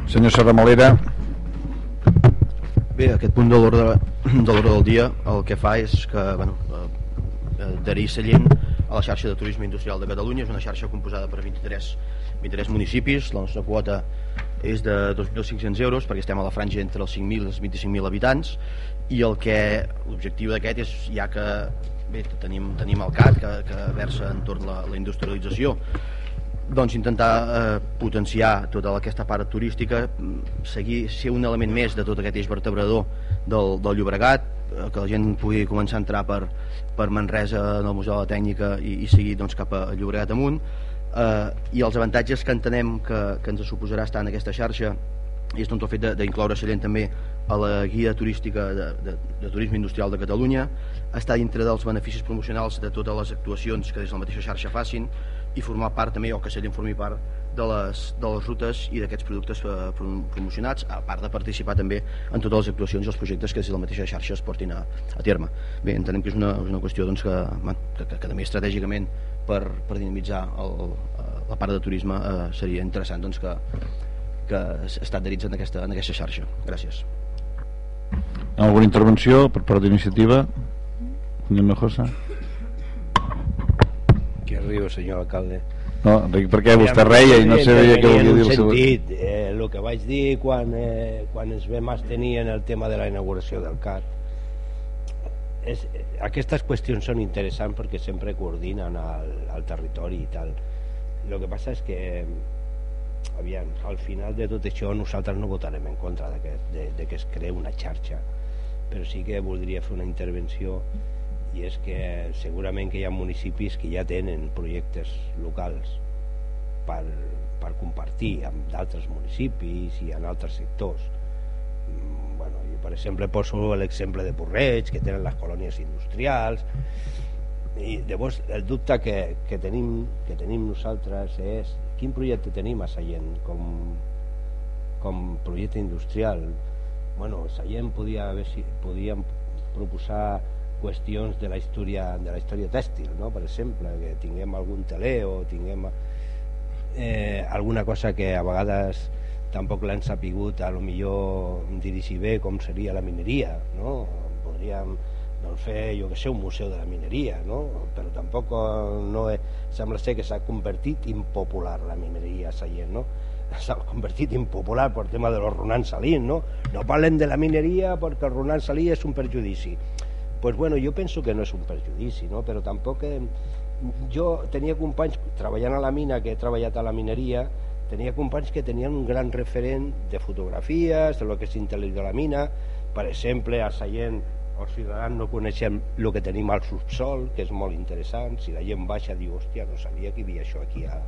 Senyor Serramolera.
Bé, aquest punt de l'ordre de del dia el que fa és que bueno, eh, adherir Sallent a la xarxa de turisme industrial de Catalunya és una xarxa composada per 23, 23 municipis la nostra quota és de 2.500 euros perquè estem a la franja entre els 5.000 i els 25.000 habitants i el que l'objectiu d'aquest és ja que bé, tenim, tenim el CAT que, que versa entorn la, la industrialització doncs intentar eh, potenciar tota aquesta part turística seguir, ser un element més de tot aquest eix vertebrador del, del Llobregat eh, que la gent pugui començar a entrar per, per Manresa en el Museu de la Tècnica i, i seguir doncs, cap a Llobregat amunt. Eh, i els avantatges que entenem que, que ens suposarà estar en aquesta xarxa i és doncs, el fet d'incloure Sallent també a la guia turística de, de, de turisme industrial de Catalunya està dintre dels beneficis promocionals de totes les actuacions que des de la mateixa xarxa facin i formar part també, o que Sallent formi part de les, de les rutes i d'aquests productes eh, promocionats, a part de participar també en totes les actuacions i els projectes que des de la mateixa xarxa es portin a, a terme. Bé, entenem que és una, és una qüestió doncs, que, que, que, que també estratègicament per, per dinamitzar el, eh, la part de turisme eh, seria interessant doncs, que, que està adherits en aquesta, en aquesta xarxa. Gràcies.
Alguna intervenció per part d'iniciativa? Senyor Mejosa?
Que riu, senyor alcalde.
No, perquè vostè reia i no sabia què volia dir el
seu... Sentit, eh, el que vaig dir quan, eh, quan ens vam abstenir en el tema de la inauguració del CAT és, aquestes qüestions són interessants perquè sempre coordinen el, el territori i tal. El que passa és que aviam, al final de tot això nosaltres no votarem en contra de que, de, de que es creï una xarxa però sí que voldria fer una intervenció i és que segurament que hi ha municipis que ja tenen projectes locals per, per compartir amb d'altres municipis i en altres sectors. Mm, bueno, jo per exemple poso l'exemple de Porreig que tenen les colònies industrials i llavors el dubte que, que, tenim, que tenim nosaltres és quin projecte tenim a Sallent com, com projecte industrial. Bueno, Sallent podia haver, podíem proposar qüestions de la història de la història tèxtil, no? per exemple, que tinguem algun teler o tinguem eh, alguna cosa que a vegades tampoc l'han sapigut a lo millor dirigir bé com seria la mineria, no? Podríem doncs, fer, jo que sé, un museu de la mineria, no? però tampoc no he, sembla ser que s'ha convertit impopular la mineria a Sallent, no? [LAUGHS] s'ha convertit impopular per tema de los Ronan Salí, no? No parlen de la mineria perquè el Ronan Salí és un perjudici. Pues bueno, jo penso que no és un perjudici, no? però tampoc... Jo tenia companys treballant a la mina, que he treballat a la mineria, tenia companys que tenien un gran referent de fotografies, de lo que és intel·lecte de la mina, per exemple, a Sallent els ciutadans no coneixem el que tenim al subsol, que és molt interessant, si la gent baixa diu, hòstia, no sabia que hi havia això aquí a,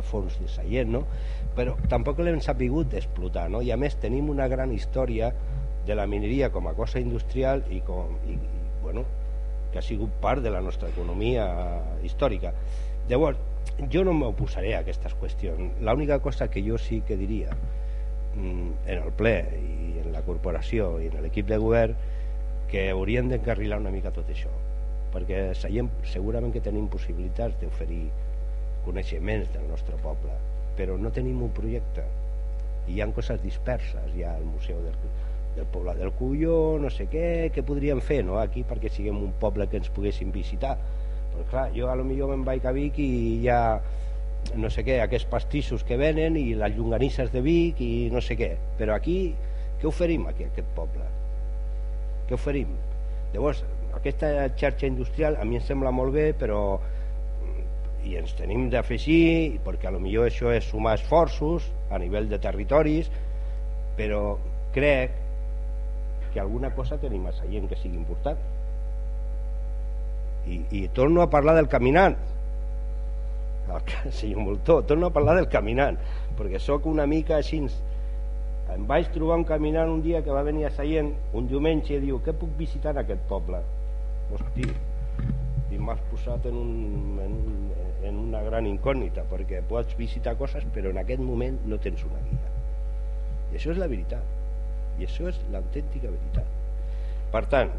al fons de Sallent, no? però tampoc l'hem sapigut d'explotar, no? i a més tenim una gran història de la mineria com a cosa industrial i, com, i bueno, que ha sigut part de la nostra economia històrica. Llavors, jo no m'oposaré a aquestes qüestions. L'única cosa que jo sí que diria mm, en el ple i en la corporació i en l'equip de govern que haurien d'encarrilar una mica tot això perquè seiem, segurament que tenim possibilitats d'oferir coneixements del nostre poble però no tenim un projecte i hi ha coses disperses hi ha el museu del, del poble del Culló no sé què, què podríem fer no? aquí perquè siguem un poble que ens poguessin visitar però clar, jo a lo millor me'n vaig a Vic i ha no sé què, aquests pastissos que venen i les llonganisses de Vic i no sé què però aquí, què oferim aquí a aquest poble? què oferim? Llavors, aquesta xarxa industrial a mi em sembla molt bé, però i ens tenim d'afegir, perquè a lo millor això és sumar esforços a nivell de territoris, però crec que alguna cosa tenim a Sallent que sigui important. I, i torno a parlar del caminant, el [LAUGHS] senyor Moltó, torno a parlar del caminant, perquè sóc una mica així em vaig trobar un caminant un dia que va venir a Sallent un diumenge i diu, què puc visitar en aquest poble? Hosti, i m'has posat en, un, en, un, en una gran incògnita perquè pots visitar coses però en aquest moment no tens una guia i això és la veritat i això és l'autèntica veritat. Per tant,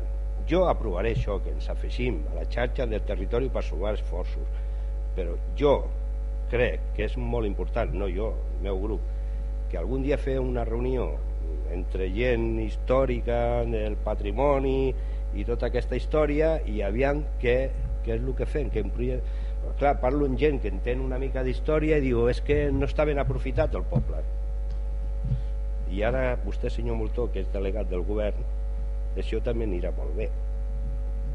jo aprovaré això que ens afegim a la xarxa del territori per sumar esforços però jo crec que és molt important no jo, el meu grup que algun dia fer una reunió entre gent històrica del patrimoni i tota aquesta història i aviam què, què és el que fem que Però, clar, parlo amb gent que entén una mica d'història i diu és que no està ben aprofitat el poble i ara vostè senyor Moltó que és delegat del govern això també anirà molt bé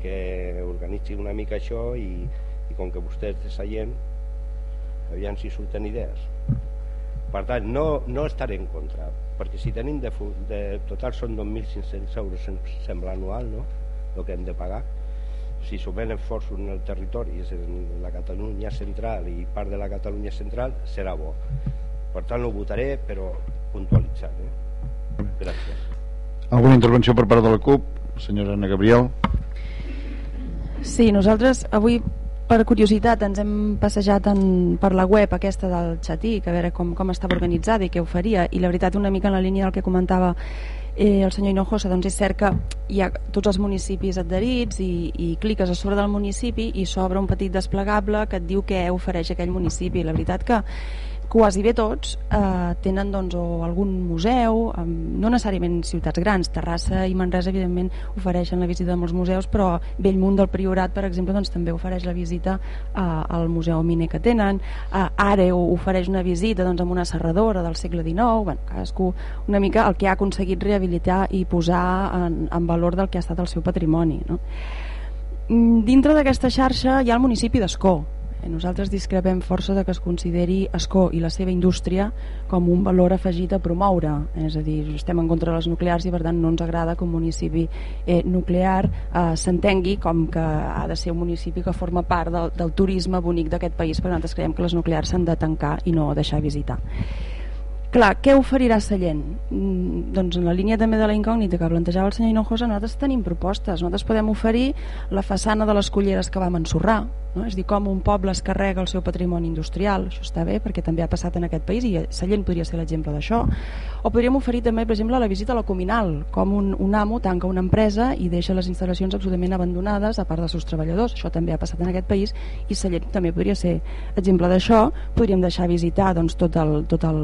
que organitzi una mica això i, i com que vostè és de Sallent aviam si surten idees per tant, no, no estaré en contra, perquè si tenim de, de total són 2.500 euros sembla anual, no?, el que hem de pagar. Si sumem esforços en el territori, és en la Catalunya central i part de la Catalunya central, serà bo. Per tant, ho votaré, però puntualitzant, eh? Gràcies.
Alguna intervenció per part de la CUP? Senyora Ana Gabriel.
Sí, nosaltres avui per curiositat ens hem passejat en, per la web aquesta del Xatic a veure com, com estava organitzada i què oferia i la veritat una mica en la línia del que comentava eh, el senyor Hinojosa doncs és cert que hi ha tots els municipis adherits i, i cliques a sobre del municipi i s'obre un petit desplegable que et diu què ofereix aquell municipi la veritat que quasi bé tots eh, tenen doncs, algun museu, eh, no necessàriament ciutats grans, Terrassa i Manresa evidentment ofereixen la visita a molts museus, però Bellmunt del Priorat, per exemple, doncs, també ofereix la visita eh, al Museu Miner que tenen, eh, Àreu ofereix una visita doncs, amb una serradora del segle XIX, bueno, cadascú una mica el que ha aconseguit rehabilitar i posar en, en valor del que ha estat el seu patrimoni. No? Mm, dintre d'aquesta xarxa hi ha el municipi d'Escó, nosaltres discrepem força de que es consideri Escó i la seva indústria com un valor afegit a promoure, és a dir, estem en contra de les nuclears i per tant no ens agrada que un municipi eh, nuclear eh, s'entengui com que ha de ser un municipi que forma part del, del turisme bonic d'aquest país, perquè nosaltres creiem que les nuclears s'han de tancar i no deixar visitar. Clar, què oferirà Sallent? Mm, doncs en la línia també de la incògnita que plantejava el senyor Hinojosa, nosaltres tenim propostes. Nosaltres podem oferir la façana de les culleres que vam ensorrar, no? és dir, com un poble es carrega el seu patrimoni industrial, això està bé perquè també ha passat en aquest país i Sallent podria ser l'exemple d'això. O podríem oferir també, per exemple, la visita a la Cominal, com un, un amo tanca una empresa i deixa les instal·lacions absolutament abandonades a part dels seus treballadors. Això també ha passat en aquest país i Sallent també podria ser exemple d'això. Podríem deixar visitar doncs, tot, el, tot el,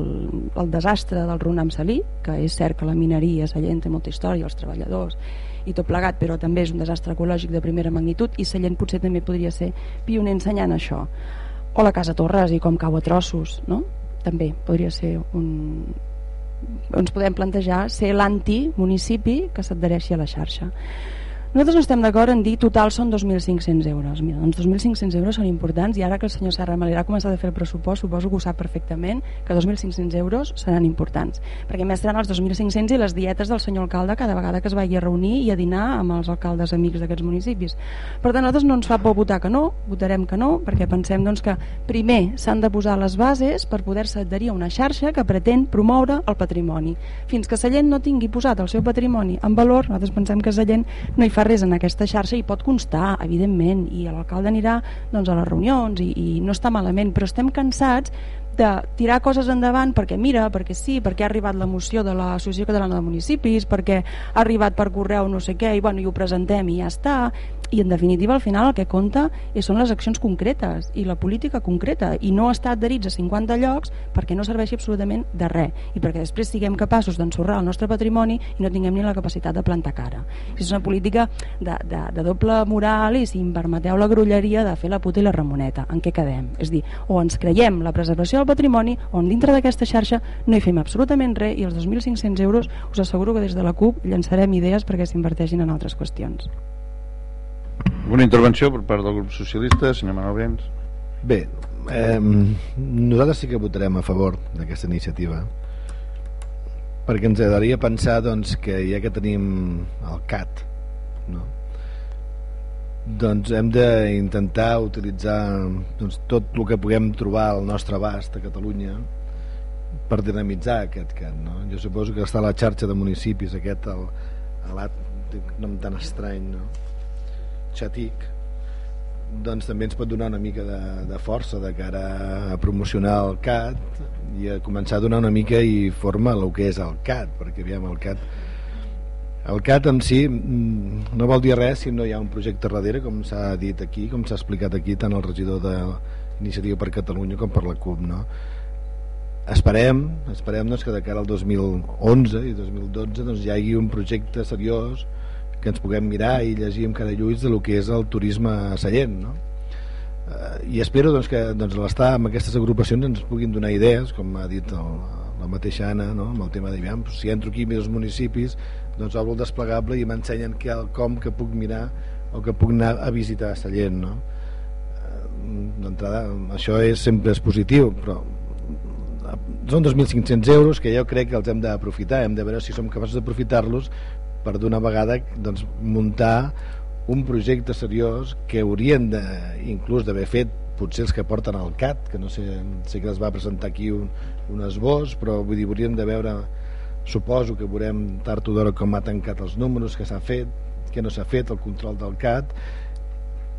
el desastre del Runam Salí, que és cert que la mineria Sallent té molta història, els treballadors i tot plegat, però també és un desastre ecològic de primera magnitud i Sallent potser també podria ser pioner ensenyant això. O la Casa Torres i com cau a trossos, no? També podria ser un... ens podem plantejar ser l'anti-municipi que s'adhereixi a la xarxa. Nosaltres no estem d'acord en dir total són 2.500 euros. Mira, doncs 2.500 euros són importants i ara que el senyor Serra Malera ha començat a fer el pressupost, suposo que ho sap perfectament, que 2.500 euros seran importants. Perquè més seran els 2.500 i les dietes del senyor alcalde cada vegada que es vagi a reunir i a dinar amb els alcaldes amics d'aquests municipis. Per tant, nosaltres no ens fa por votar que no, votarem que no, perquè pensem doncs, que primer s'han de posar les bases per poder-se adherir a una xarxa que pretén promoure el patrimoni. Fins que Sallent no tingui posat el seu patrimoni en valor, nosaltres pensem que Sallent no hi fa fa res en aquesta xarxa i pot constar, evidentment, i l'alcalde anirà doncs, a les reunions i, i no està malament, però estem cansats de tirar coses endavant perquè mira, perquè sí, perquè ha arribat la moció de l'Associació Catalana de Municipis, perquè ha arribat per correu no sé què i, bueno, i ho presentem i ja està, i en definitiva al final el que compta són les accions concretes i la política concreta i no estar adherits a 50 llocs perquè no serveixi absolutament de res. I perquè després siguem capaços d'ensorrar el nostre patrimoni i no tinguem ni la capacitat de plantar cara. És una política de, de, de doble moral i si em permeteu la grulleria de fer la puta i la ramoneta. En què quedem? És dir, o ens creiem la preservació del patrimoni o dintre d'aquesta xarxa no hi fem absolutament res i els 2.500 euros us asseguro que des de la CUP llançarem idees perquè s'inverteixin en altres qüestions
una intervenció per part del grup socialista, senyor Manuel Gens.
Bé, eh, nosaltres sí que votarem a favor d'aquesta iniciativa perquè ens agradaria pensar doncs, que ja que tenim el CAT no? Doncs hem d'intentar utilitzar doncs, tot el que puguem trobar al nostre abast a Catalunya per dinamitzar aquest CAT no? jo suposo que està la xarxa de municipis aquest el, el nom tan estrany no? xatic doncs també ens pot donar una mica de, de força de cara a promocionar el CAT i a començar a donar una mica i forma el que és el CAT perquè aviam el CAT el CAT en si mm, no vol dir res si no hi ha un projecte darrere com s'ha dit aquí, com s'ha explicat aquí tant el regidor de l'Iniciativa per Catalunya com per la CUP no? esperem, esperem doncs, que de cara al 2011 i 2012 doncs, hi hagi un projecte seriós que ens puguem mirar i llegir amb cara de lo que és el turisme sallent no? eh, i espero doncs, que doncs, l'estar amb aquestes agrupacions ens puguin donar idees com ha dit el, la mateixa Anna no? amb el tema de si entro aquí més municipis doncs obro el desplegable i m'ensenyen com que puc mirar o que puc anar a visitar Sallent no? Eh, d'entrada això és, sempre és positiu però són 2.500 euros que jo crec que els hem d'aprofitar hem de veure si som capaços d'aprofitar-los per d'una vegada doncs, muntar un projecte seriós que haurien de, inclús d'haver fet potser els que porten al CAT que no sé, sé que es va presentar aquí un, un esbós però vull dir, hauríem de veure suposo que veurem tard o d'hora com ha tancat els números que s'ha fet, que no s'ha fet, el control del CAT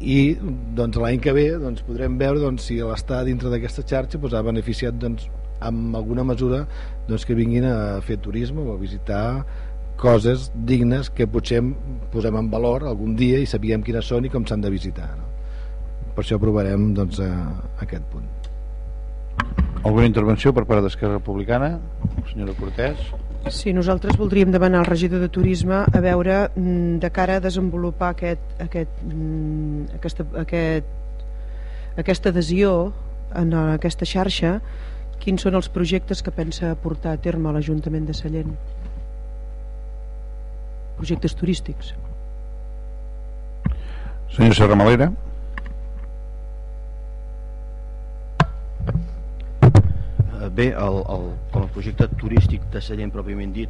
i doncs, l'any que ve doncs, podrem veure doncs, si l'està dintre d'aquesta xarxa doncs, ha beneficiat doncs, amb alguna mesura doncs, que vinguin a fer turisme o a visitar coses dignes que potser posem en valor algun dia i sabíem quines són i com s'han de visitar no? per això aprovarem doncs, a, a aquest punt
Alguna intervenció per part d'Esquerra Republicana? Senyora Cortés?
Sí, nosaltres voldríem demanar al regidor de Turisme a veure mm, de cara a desenvolupar aquest, aquest, mm, aquesta, aquest, aquesta adhesió en aquesta xarxa quins són els projectes que pensa portar a terme l'Ajuntament de Sallent? Projectes turístics.
Senyor Serra Malera
bé, el, el, com a projecte turístic de Sallent pròpiament dit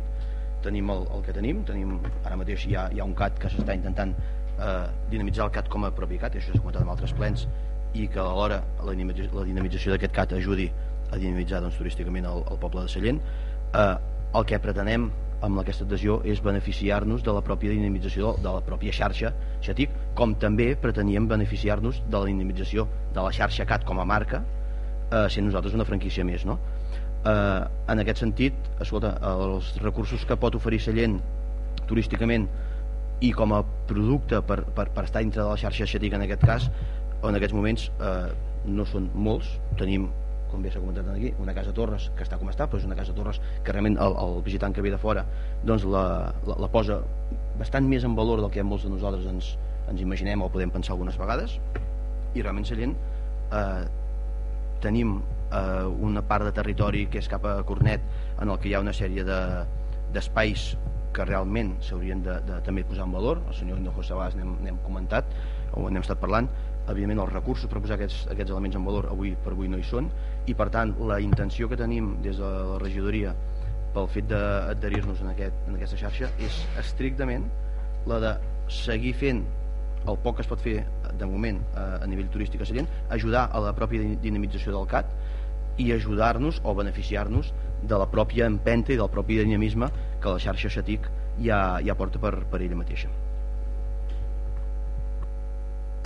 tenim el, el que tenim, tenim ara mateix hi ha, hi ha un CAT que s'està intentant eh, dinamitzar el CAT com a propi CAT, això s'ha comentat en altres plens i que alhora la dinamització d'aquest CAT ajudi a dinamitzar doncs, turísticament el, el poble de Sallent. Eh, el que pretenem amb aquesta adhesió és beneficiar-nos de la pròpia dinamització de la pròpia xarxa xatic, com també preteníem beneficiar-nos de la dinamització de la xarxa CAT com a marca eh, sent nosaltres una franquícia més no? eh, en aquest sentit escolta, els recursos que pot oferir Sallent turísticament i com a producte per, per, per estar dintre de la xarxa xatica en aquest cas en aquests moments eh, no són molts tenim com bé s'ha comentat aquí, una casa Torres que està com està, però és una casa Torres que realment el, el visitant que ve de fora doncs la, la, la posa bastant més en valor del que molts de nosaltres ens, ens imaginem o podem pensar algunes vegades i realment Sallent eh, tenim eh, una part de territori que és cap a Cornet en el que hi ha una sèrie d'espais de, que realment s'haurien de, de també posar en valor. El senyor José Sabas n'hem comentat o n'hem estat parlant. Evidentment els recursos per posar aquests, aquests elements en valor avui per avui no hi són. I per tant la intenció que tenim des de la regidoria pel fet d'adherir-nos en, aquest, en aquesta xarxa és estrictament la de seguir fent el poc que es pot fer de moment a, a nivell turístic a Sallent, ajudar a la pròpia dinamització del CAT i ajudar-nos o beneficiar-nos de la pròpia empenta i del propi dinamisme que la xarxa Xatic ja, ja porta per, per ella mateixa.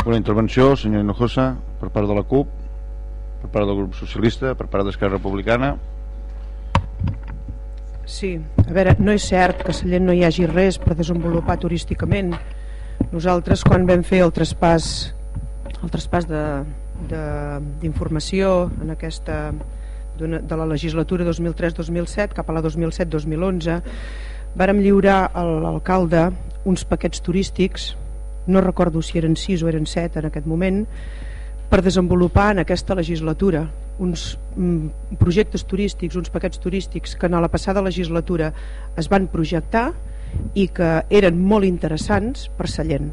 Una intervenció, senyor Hinojosa, per part de la CUP, per part del grup socialista, per part d'Esquerra Republicana.
Sí, a veure, no és cert que a Sallent no hi hagi res per desenvolupar turísticament nosaltres quan vam fer el traspàs el traspàs d'informació en aquesta de la legislatura 2003-2007 cap a la 2007-2011 vàrem lliurar a l'alcalde uns paquets turístics no recordo si eren 6 o eren 7 en aquest moment per desenvolupar en aquesta legislatura uns mm, projectes turístics, uns paquets turístics que en la passada legislatura es van projectar i que eren molt interessants per Sallent.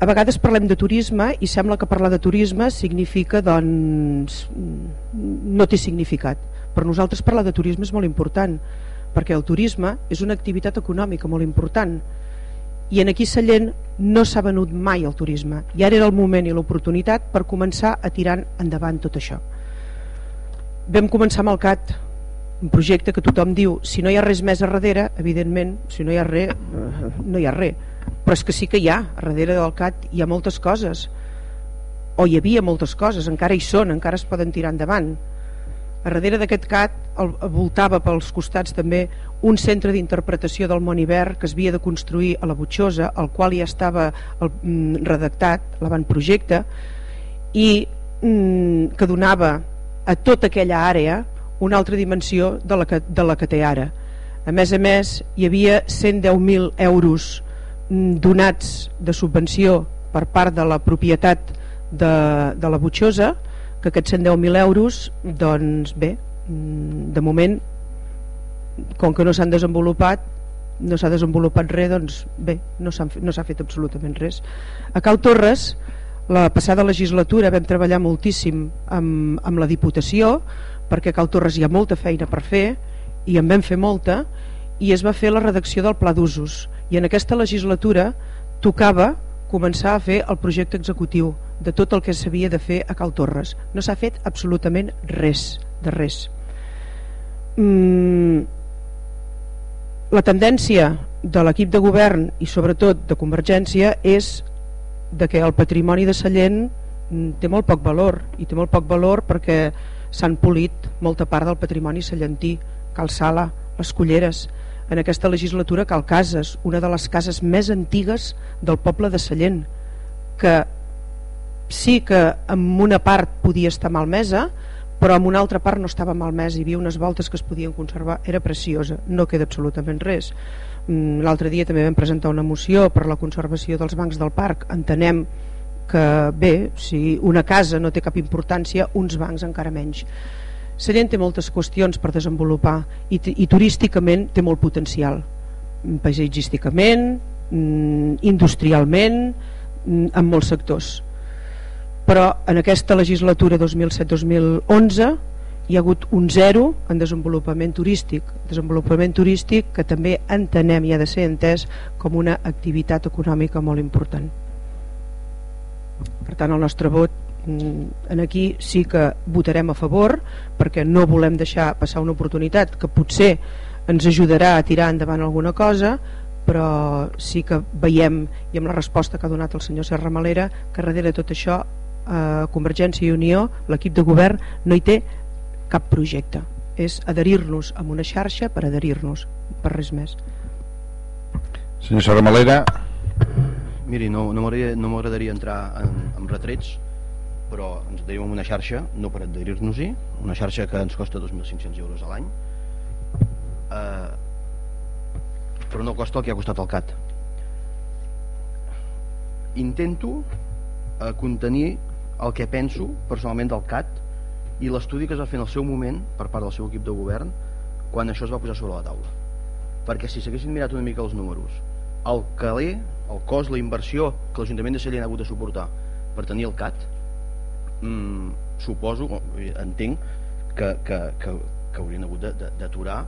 A vegades parlem de turisme i sembla que parlar de turisme significa, doncs, no té significat. Per nosaltres parlar de turisme és molt important, perquè el turisme és una activitat econòmica molt important i en aquí Sallent no s'ha venut mai el turisme i ara era el moment i l'oportunitat per començar a tirar endavant tot això. Vam començar amb el CAT, un projecte que tothom diu si no hi ha res més a darrere evidentment si no hi ha res eh, no hi ha res però és que sí que hi ha a darrere del CAT hi ha moltes coses. O hi havia moltes coses, encara hi són encara es poden tirar endavant. A darrere d'aquest CAT el, voltava pels costats també un centre d'interpretació del món hivern que es havia de construir a la Butxosa el qual ja estava el, mm, redactat l'avantprojecte i mm, que donava a tota aquella àrea una altra dimensió de la que, de la que té ara. A més a més, hi havia 110.000 euros mm, donats de subvenció per part de la propietat de, de la Butxosa, que aquests 110.000 euros, doncs bé, mm, de moment, com que no s'han desenvolupat, no s'ha desenvolupat res, doncs bé, no s'ha no fet absolutament res. A Cau Torres, la passada legislatura vam treballar moltíssim amb, amb la Diputació, perquè a Cal Torres hi ha molta feina per fer i en vam fer molta i es va fer la redacció del pla d'usos. I en aquesta legislatura tocava començar a fer el projecte executiu de tot el que s'havia de fer a Cal Torres. No s'ha fet absolutament res de res. Mm, la tendència de l'equip de govern i sobretot de Convergència és de que el patrimoni de Sallent mm, té molt poc valor i té molt poc valor perquè s'han polit molta part del patrimoni sallentí Cal Sala, les Culleres. En aquesta legislatura Cal Cases una de les cases més antigues del poble de Sallent que sí que en una part podia estar malmesa però en una altra part no estava malmesa. Hi havia unes voltes que es podien conservar. Era preciosa, no queda absolutament res. Mm, l'altre dia també vam presentar una moció per la conservació dels bancs del parc. Entenem que bé, si una casa no té cap importància uns bancs encara menys. Sallent té moltes qüestions per desenvolupar i, i turísticament té molt potencial. Paisatgísticament mm, industrialment mm, en molts sectors. Però en aquesta legislatura 2007-2011 hi ha hagut un zero en desenvolupament turístic. Desenvolupament turístic que també entenem i ha de ser entès com una activitat econòmica molt important per tant el nostre vot mm, en aquí sí que votarem a favor perquè no volem deixar passar una oportunitat que potser ens ajudarà a tirar endavant alguna cosa però sí que veiem i amb la resposta que ha donat el senyor Serra Malera que darrere tot això eh, Convergència i Unió, l'equip de govern, no hi té cap projecte. És adherir-nos a una xarxa per adherir-nos, per res més.
Senyor Saramalera.
Miri, no, no m'agradaria no entrar en, en retrets, però ens a una xarxa, no per adherir-nos-hi, una xarxa que ens costa 2.500 euros a l'any, eh, però no costa el que ha costat el CAT. Intento eh, contenir el que penso personalment del CAT i l'estudi que es va fer en el seu moment per part del seu equip de govern quan això es va posar sobre la taula perquè si s'haguessin mirat una mica els números el caler, el cost, la inversió que l'Ajuntament de Sallent ha hagut de suportar per tenir el CAT mmm, suposo, entenc que, que, que, que haurien hagut d'aturar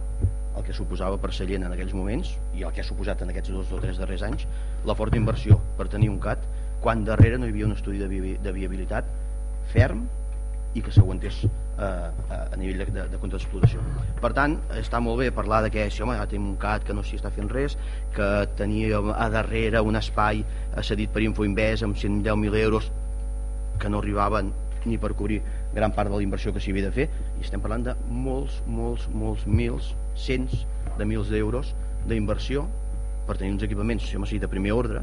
el que suposava per Sallent en aquells moments i el que ha suposat en aquests dos o tres darrers anys la forta inversió per tenir un CAT quan darrere no hi havia un estudi de, vi de viabilitat ferm i que s'aguantés a nivell de, de, de compte d'explotació. Per tant, està molt bé parlar de que si home, ja tenim un CAT que no s'hi està fent res, que tenia a darrere un espai cedit per Infoinvest amb 110.000 euros que no arribaven ni per cobrir gran part de la inversió que s'hi havia de fer i estem parlant de molts, molts, molts mils, cents de mils d'euros d'inversió per tenir uns equipaments, si home, de primer ordre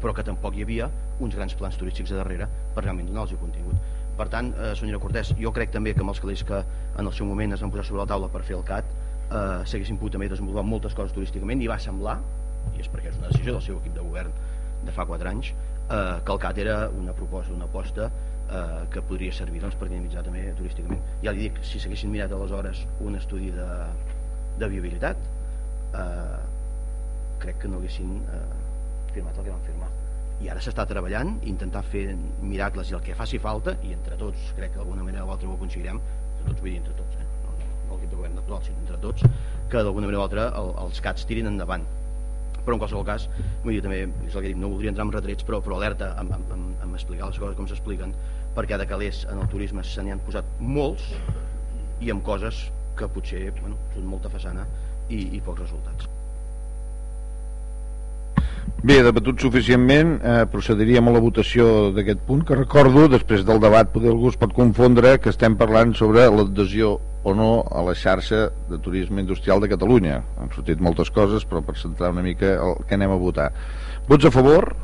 però que tampoc hi havia uns grans plans turístics a darrere per realment donar-los contingut. Per tant, eh, senyora Cortés, jo crec també que amb els calés que en el seu moment es van posar sobre la taula per fer el CAT eh, s'haguessin pogut també desenvolupar moltes coses turísticament i va semblar, i és perquè és una decisió del seu equip de govern de fa 4 anys, eh, que el CAT era una proposta, una aposta eh, que podria servir doncs, per dinamitzar també turísticament. Ja li dic, si s'haguessin mirat aleshores un estudi de, de viabilitat, eh, crec que no haguessin eh, firmat el que van firmar i ara s'està treballant intentar fer miracles i el que faci falta i entre tots, crec que d'alguna manera o altra ho aconseguirem entre tots, vull dir entre tots eh? no, no, el govern natural, sinó entre tots que d'alguna manera o altra el, els CATs tirin endavant però en qualsevol cas vull dir, també, és el que dic, no voldria entrar en retrets però, però alerta amb, amb, amb explicar les coses com s'expliquen perquè de calés en el turisme se n'hi han posat molts i amb coses que potser bueno, són molta façana i, i pocs resultats
Bé, debatut suficientment, eh, procediríem a la votació d'aquest punt, que recordo, després del debat, poder algú es pot confondre que estem parlant sobre l'adhesió o no a la xarxa de turisme industrial de Catalunya. Han sortit moltes coses, però per centrar una mica el que anem a votar. Vots a favor?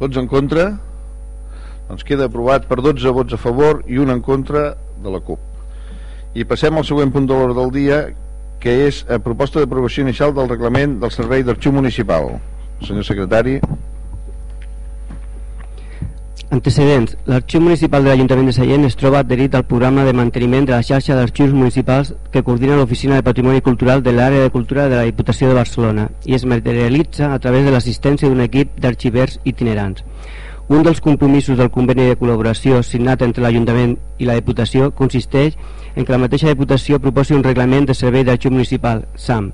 Vots en contra? Doncs queda aprovat per 12 vots a favor i un en contra de la CUP. I passem al següent punt de l'ordre del dia, que és a proposta d'aprovació inicial del reglament del Servei d'Arxiu Municipal. Senyor secretari.
Antecedents. L'Arxiu Municipal de l'Ajuntament de Sallent es troba adherit al programa de manteniment de la xarxa d'arxius municipals que coordina l'Oficina de Patrimoni Cultural de l'Àrea de Cultura de la Diputació de Barcelona i es materialitza a través de l'assistència d'un equip d'arxivers itinerants. Un dels compromisos del conveni de col·laboració signat entre l'Ajuntament i la Diputació consisteix en què la mateixa Diputació proposi un reglament de servei d'arxiu municipal, SAM,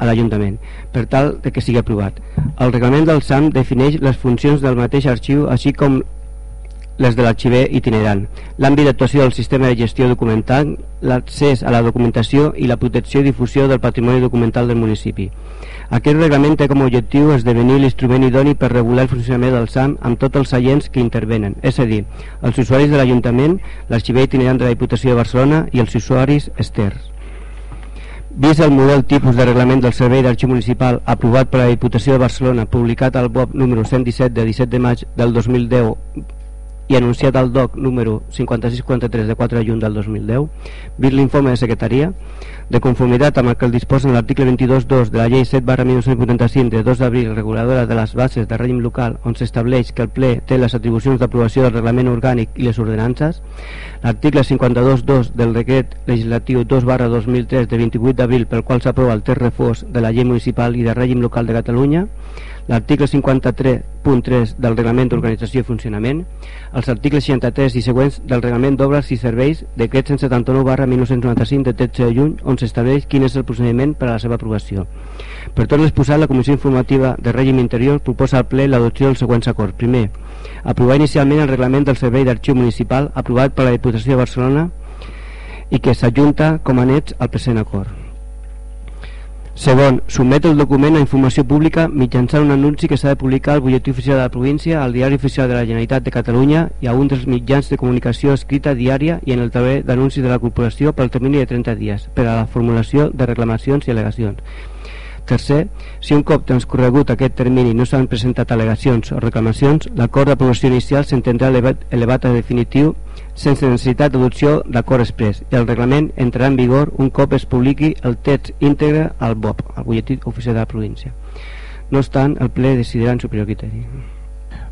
a l'Ajuntament, per tal de que sigui aprovat. El reglament del SAM defineix les funcions del mateix arxiu, així com les de l'arxiver itinerant, l'àmbit d'actuació del sistema de gestió documental, l'accés a la documentació i la protecció i difusió del patrimoni documental del municipi. Aquest reglament té com a objectiu esdevenir l'instrument idoni per regular el funcionament del SAM amb tots els agents que intervenen, és a dir, els usuaris de l'Ajuntament, l'arxiver itinerant de la Diputació de Barcelona i els usuaris externs. Vist el model tipus de reglament del Servei d'Arxiu Municipal aprovat per la Diputació de Barcelona, publicat al BOP número 117 de 17 de maig del 2010 i anunciat al DOC número 5643 de 4 de juny del 2010, vist l'informe de secretaria, de conformitat amb el que el disposa l'article 22.2 de la llei 7 barra 1985 de 2 d'abril reguladora de les bases de règim local on s'estableix que el ple té les atribucions d'aprovació del reglament orgànic i les ordenances, l'article 52.2 del decret legislatiu 2 barra 2003 de 28 d'abril pel qual s'aprova el text reforç de la llei municipal i de règim local de Catalunya, l'article 53.3 del Reglament d'Organització i Funcionament, els articles 63 i següents del Reglament d'Obres i Serveis, decret 179 barra 1995 de 13 de juny, on s'estableix quin és el procediment per a la seva aprovació. Per tot l'exposat, la Comissió Informativa de Règim Interior proposa al ple l'adopció dels següents acords. Primer, aprovar inicialment el Reglament del Servei d'Arxiu Municipal aprovat per la Diputació de Barcelona i que s'ajunta com a nets al present acord. Segon, sotmet el document a informació pública mitjançant un anunci que s'ha de publicar al butlletí oficial de la província, al diari oficial de la Generalitat de Catalunya i a un dels mitjans de comunicació escrita diària i en el taler d'anuncis de la corporació pel termini de 30 dies per a la formulació de reclamacions i al·legacions. Tercer, si un cop transcorregut aquest termini no s'han presentat al·legacions o reclamacions, l'acord d'aprovació inicial s'entendrà elevat, elevat a definitiu sense necessitat d'adopció d'acord express i el reglament entrarà en vigor un cop es publiqui el text íntegre al BOP, al butlletí oficial de la província. No obstant, el ple decidirà en superior criteri.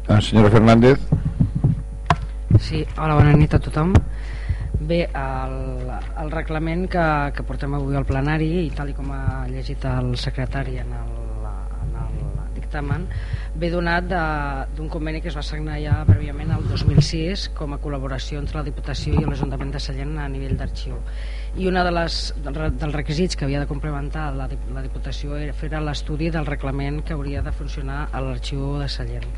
Ah, senyora Fernández.
Sí, hola, bona nit a tothom. Bé, el, el reglament que, que portem avui al plenari i tal com ha llegit el secretari en el, el dictamen, ve donat d'un conveni que es va signar ja prèviament el 2006 com a col·laboració entre la Diputació i l'Ajuntament de Sallent a nivell d'arxiu. I un de les, dels requisits que havia de complementar la, la Diputació era fer l'estudi del reglament que hauria de funcionar a l'arxiu de Sallent.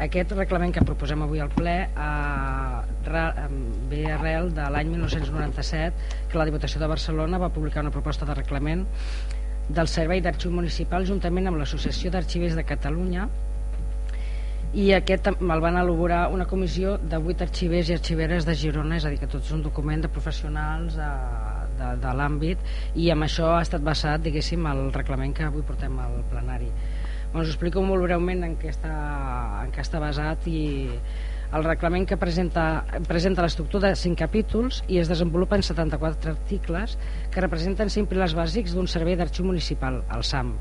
Aquest reglament que proposem avui al ple eh, ve arrel de l'any 1997 que la Diputació de Barcelona va publicar una proposta de reglament del Servei d'Arxiu Municipal juntament amb l'Associació d'Arxivers de Catalunya i aquest el van elaborar una comissió de 8 arxivers i arxiveres de Girona, és a dir, que tot és un document de professionals de, de, de l'àmbit i amb això ha estat basat, diguéssim, el reglament que avui portem al plenari. Bueno, us explico molt breument en què està, en què està basat i el reglament que presenta, presenta l'estructura de 5 capítols i es desenvolupa en 74 articles que representen sempre les bàsics d'un servei d'arxiu municipal, el SAM.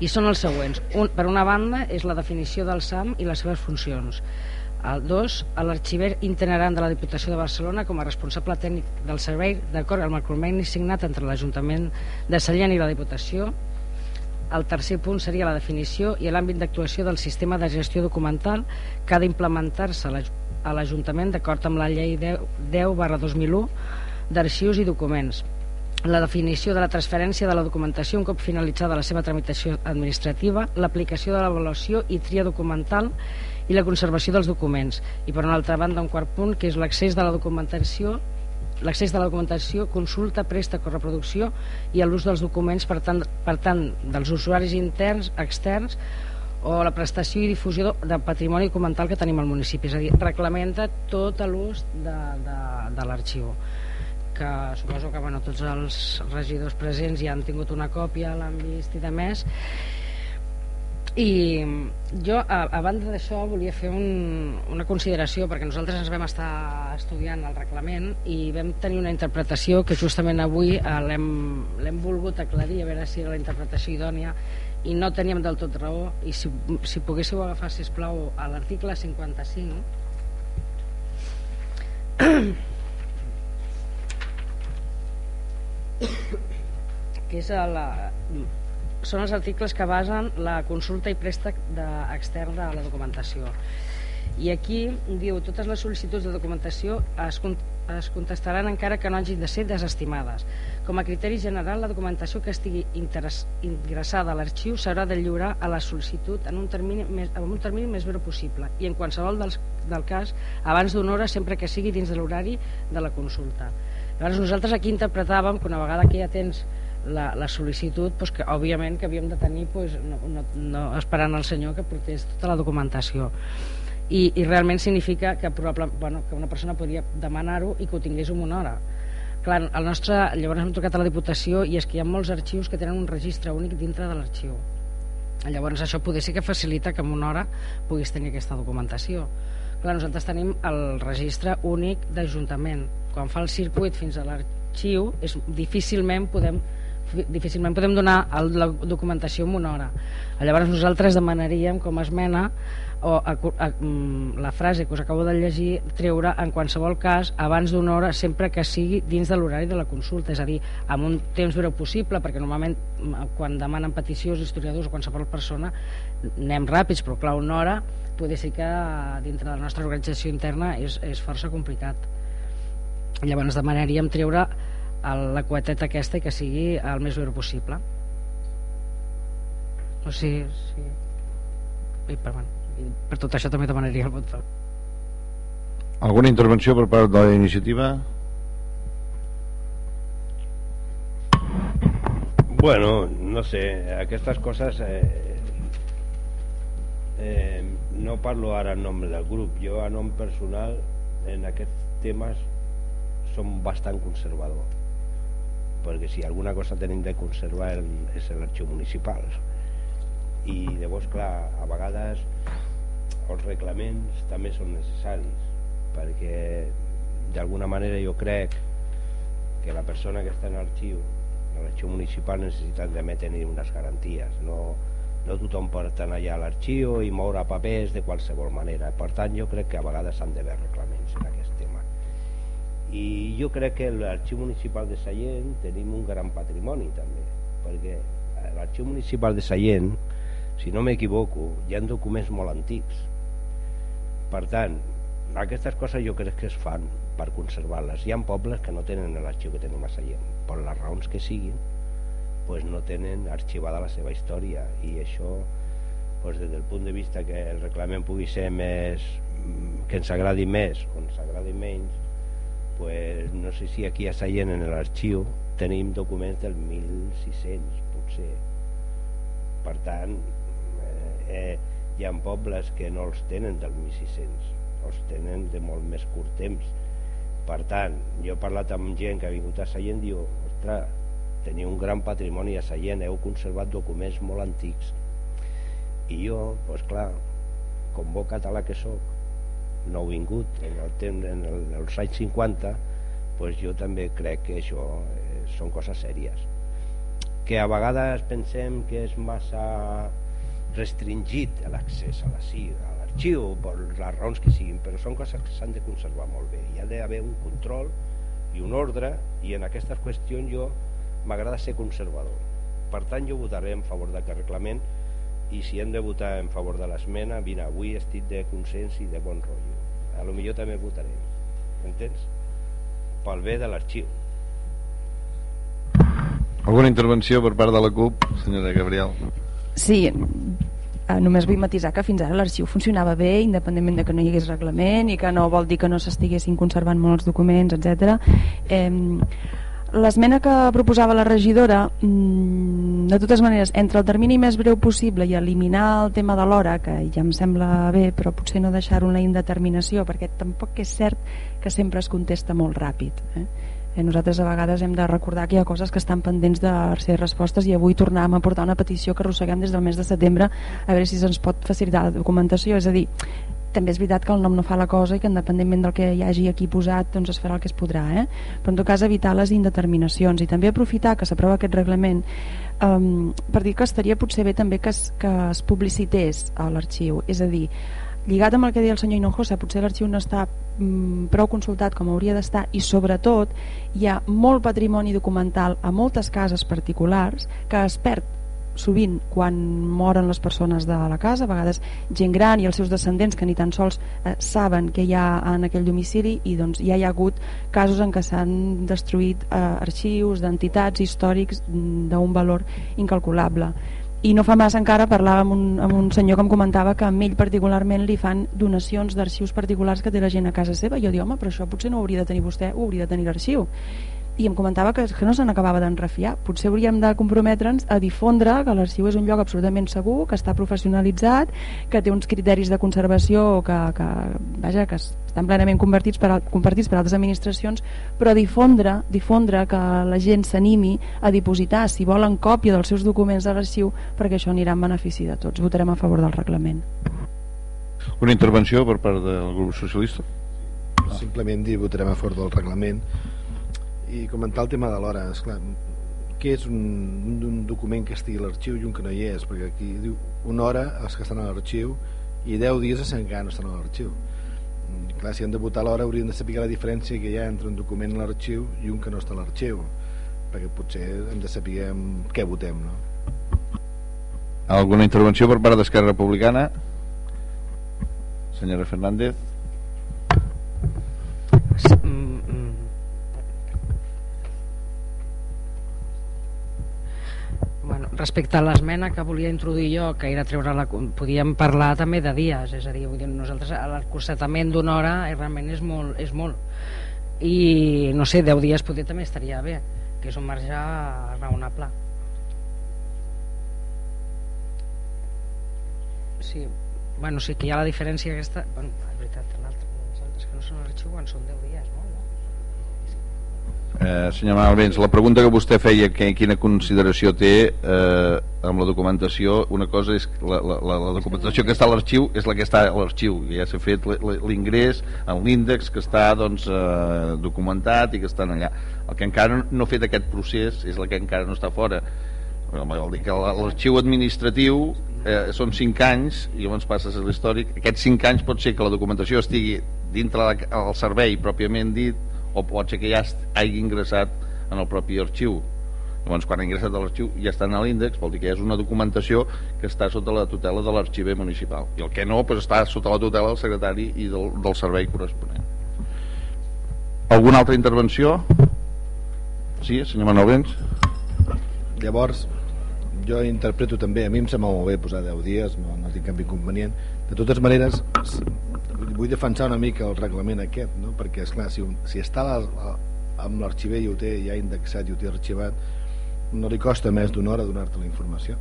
I són els següents. Un, per una banda, és la definició del SAM i les seves funcions. El dos, l'arxiver itinerant de la Diputació de Barcelona com a responsable tècnic del servei d'acord amb el conveni signat entre l'Ajuntament de Sallent i la Diputació el tercer punt seria la definició i l'àmbit d'actuació del sistema de gestió documental que ha d'implementar-se a l'Ajuntament d'acord amb la llei 10, 10 barra 2001 d'arxius i documents la definició de la transferència de la documentació un cop finalitzada la seva tramitació administrativa, l'aplicació de l'avaluació i tria documental i la conservació dels documents. I per una altra banda, un quart punt, que és l'accés de la documentació l'accés de la documentació, consulta, préstec o reproducció i l'ús dels documents per tant, per tant dels usuaris interns, externs o la prestació i difusió de patrimoni documental que tenim al municipi, és a dir, reglamenta tot l'ús de, de, de l'arxiu que suposo que bueno, tots els regidors presents ja han tingut una còpia, l'han vist i de més i jo a, a banda d'això volia fer un, una consideració perquè nosaltres ens vam estar estudiant el reglament i vam tenir una interpretació que justament avui eh, l'hem volgut aclarir a veure si era la interpretació idònia i no teníem del tot raó i si, si poguéssiu agafar sisplau a l'article 55 [COUGHS] que és la, són els articles que basen la consulta i préstec de, extern de la documentació. I aquí diu totes les sol·licituds de documentació es, es contestaran encara que no hagin de ser desestimades. Com a criteri general la documentació que estigui ingressada a l'arxiu s'haurà de lliurar a la sol·licitud en un termini més, en un termini més breu possible. I en qualsevol dels, del cas abans d'una hora sempre que sigui dins de l'horari de la consulta. Llavors nosaltres aquí interpretàvem que una vegada que ja tens la, la sol·licitud doncs que òbviament que havíem de tenir doncs, no, no, no esperant el senyor que portés tota la documentació. I, i realment significa que, probable, bueno, que una persona podria demanar-ho i que ho tingués en una hora clar, el nostre, llavors hem trucat a la Diputació i és que hi ha molts arxius que tenen un registre únic dintre de l'arxiu. Llavors això poder ser que facilita que en una hora puguis tenir aquesta documentació. Clar, nosaltres tenim el registre únic d'Ajuntament. Quan fa el circuit fins a l'arxiu difícilment podem difícilment podem donar la documentació en una hora. Llavors nosaltres demanaríem com a esmena o a, a, mm, la frase que us acabo de llegir treure en qualsevol cas abans d'una hora sempre que sigui dins de l'horari de la consulta, és a dir, amb un temps breu possible, perquè normalment mm, quan demanen peticions, historiadors o qualsevol persona anem ràpids, però clar, una hora poder ser que dintre de la nostra organització interna és, és força complicat. Llavors demanaríem treure la coeteta aquesta i que sigui el més breu possible o sigui sí. I per, i per tot això també demanaria el vot
alguna intervenció per part de la iniciativa?
Bueno, no sé, aquestes coses eh, eh, no parlo ara en nom del grup, jo a nom personal en aquests temes som bastant conservador perquè si alguna cosa tenim de conservar és l'arxiu municipal. I llavors clar, a vegades els reglaments també són necessaris perquè d'alguna manera jo crec que la persona que està en l'arxiu l'arxiu municipal necessita també tenir unes garanties. No, no tothom pot anar allà a l'arxiu i moure papers de qualsevol manera. Per tant jo crec que a vegades s'han d'haver reglaments i jo crec que l'arxiu municipal de Sallent tenim un gran patrimoni també perquè a l'arxiu municipal de Sallent si no m'equivoco hi ha documents molt antics. Per tant aquestes coses jo crec que es fan per conservar-les. Hi ha pobles que no tenen l'arxiu que tenim a Sallent. Per les raons que siguin pues no tenen arxivada la seva història. I això pues des del punt de vista que el reglament pugui ser més que ens agradi més o ens agradi menys pues, no sé si aquí a Sallent en l'arxiu tenim documents del 1600 potser. Per tant eh, eh, hi ha pobles que no els tenen del 1600 els tenen de molt més curt temps. Per tant, jo he parlat amb gent que ha vingut a Sallent i diu, ostres, teniu un gran patrimoni a Sallent, heu conservat documents molt antics. I jo, doncs clar com bo català que sóc nouvingut. En, el temps, en el, els anys 50 pues jo també crec que això eh, són coses sèries que a vegades pensem que és massa restringit l'accés a la a l'arxiu per les raons que siguin però són coses que s'han de conservar molt bé. Hi ha d'haver un control i un ordre i en aquestes qüestions jo m'agrada ser conservador. Per tant jo votaré en favor d'aquest reglament i si hem de votar en favor de l'esmena, vine, avui estic de consens i de bon rotllo. A lo millor també votaré, m'entens? Pel bé de l'arxiu.
Alguna intervenció per part de la CUP, senyora Gabriel?
Sí, eh, només vull matisar que fins ara l'arxiu funcionava bé independentment de que no hi hagués reglament i que no vol dir que no s'estiguessin conservant molts documents, etc. Eh, L'esmena que proposava la regidora, mmm, de totes maneres, entre el termini més breu possible i eliminar el tema de l'hora, que ja em sembla bé, però potser no deixar una indeterminació, perquè tampoc és cert que sempre es contesta molt ràpid. Eh? Eh, nosaltres a vegades hem de recordar que hi ha coses que estan pendents de ser respostes i avui tornàvem a portar una petició que arrosseguem des del mes de setembre a veure si se'ns pot facilitar la documentació és a dir, també és veritat que el nom no fa la cosa i que independentment del que hi hagi aquí posat doncs es farà el que es podrà eh? però en tot cas evitar les indeterminacions i també aprofitar que s'aprova aquest reglament um, per dir que estaria potser bé també que es, que es publicités a l'arxiu és a dir, lligat amb el que deia el senyor Hinojosa potser l'arxiu no està mm, prou consultat com hauria d'estar i sobretot hi ha molt patrimoni documental a moltes cases particulars que es perd sovint quan moren les persones de la casa, a vegades gent gran i els seus descendents que ni tan sols eh, saben que hi ha en aquell domicili i doncs ja hi ha hagut casos en què s'han destruït eh, arxius d'entitats històrics d'un valor incalculable. I no fa massa encara parlava amb un, amb un senyor que em comentava que a ell particularment li fan donacions d'arxius particulars que té la gent a casa seva. I jo dic, home, però això potser no ho hauria de tenir vostè ho hauria de tenir l'arxiu i em comentava que, que no se n'acabava d'enrefiar potser hauríem de comprometre'ns a difondre que l'arxiu és un lloc absolutament segur que està professionalitzat, que té uns criteris de conservació que, que, vaja, que estan plenament compartits per, compartits per altres administracions però difondre, difondre que la gent s'animi a dipositar si volen còpia dels seus documents de l'arxiu perquè això anirà en benefici de tots. Votarem a favor del reglament.
Una intervenció per part del grup socialista?
Simplement dir votarem a favor del reglament i comentar el tema de l'hora esclar, què és un, un document que estigui a l'arxiu i un que no hi és perquè aquí diu una hora els que estan a l'arxiu i 10 dies a encara no estan a l'arxiu mm, clar, si han de votar l'hora haurien de saber la diferència que hi ha entre un document a l'arxiu i un que no està a l'arxiu perquè potser hem de saber què votem no?
Alguna intervenció per part d'Esquerra Republicana? Senyora Fernández
respecte a l'esmena que volia introduir jo, que era treure la... podíem parlar també de dies, és a dir, vull dir nosaltres el d'una hora eh, realment és molt, és molt. I no sé, 10 dies potser també estaria bé, que és un marge raonable. Sí, bueno, sí que hi ha la diferència aquesta... Bueno, és veritat, l'altre, que no són l'arxiu quan són 10 dies, no?
Eh, senyor Malvens, la pregunta que vostè feia que quina consideració té eh, amb la documentació, una cosa és la, la, la documentació que està a l'arxiu és la que està a l'arxiu, ja s'ha fet l'ingrés en l'índex que està doncs, eh, documentat i que estan allà. El que encara no ha fet aquest procés és la que encara no està fora. L'arxiu administratiu eh, són 5 anys i llavors passes a l'històric. Aquests 5 anys pot ser que la documentació estigui dintre del servei pròpiament dit o pot ser que ja hagi ingressat en el propi arxiu. Llavors quan ha ingressat a l'arxiu ja està en l'índex vol dir que és una documentació que està sota la tutela de l'arxiver municipal. I el que no pues, està sota la tutela del secretari i del, del servei corresponent. Alguna altra intervenció? Sí, senyor Manuel
llavors jo interpreto també, a mi em sembla molt bé posar 10 dies, no, no tinc cap inconvenient. De totes maneres vull defensar una mica el reglament aquest no? perquè esclar, si, si està la, amb l'arxiver i ho té ja indexat i ho té arxivat no li costa més d'una hora donar-te la informació.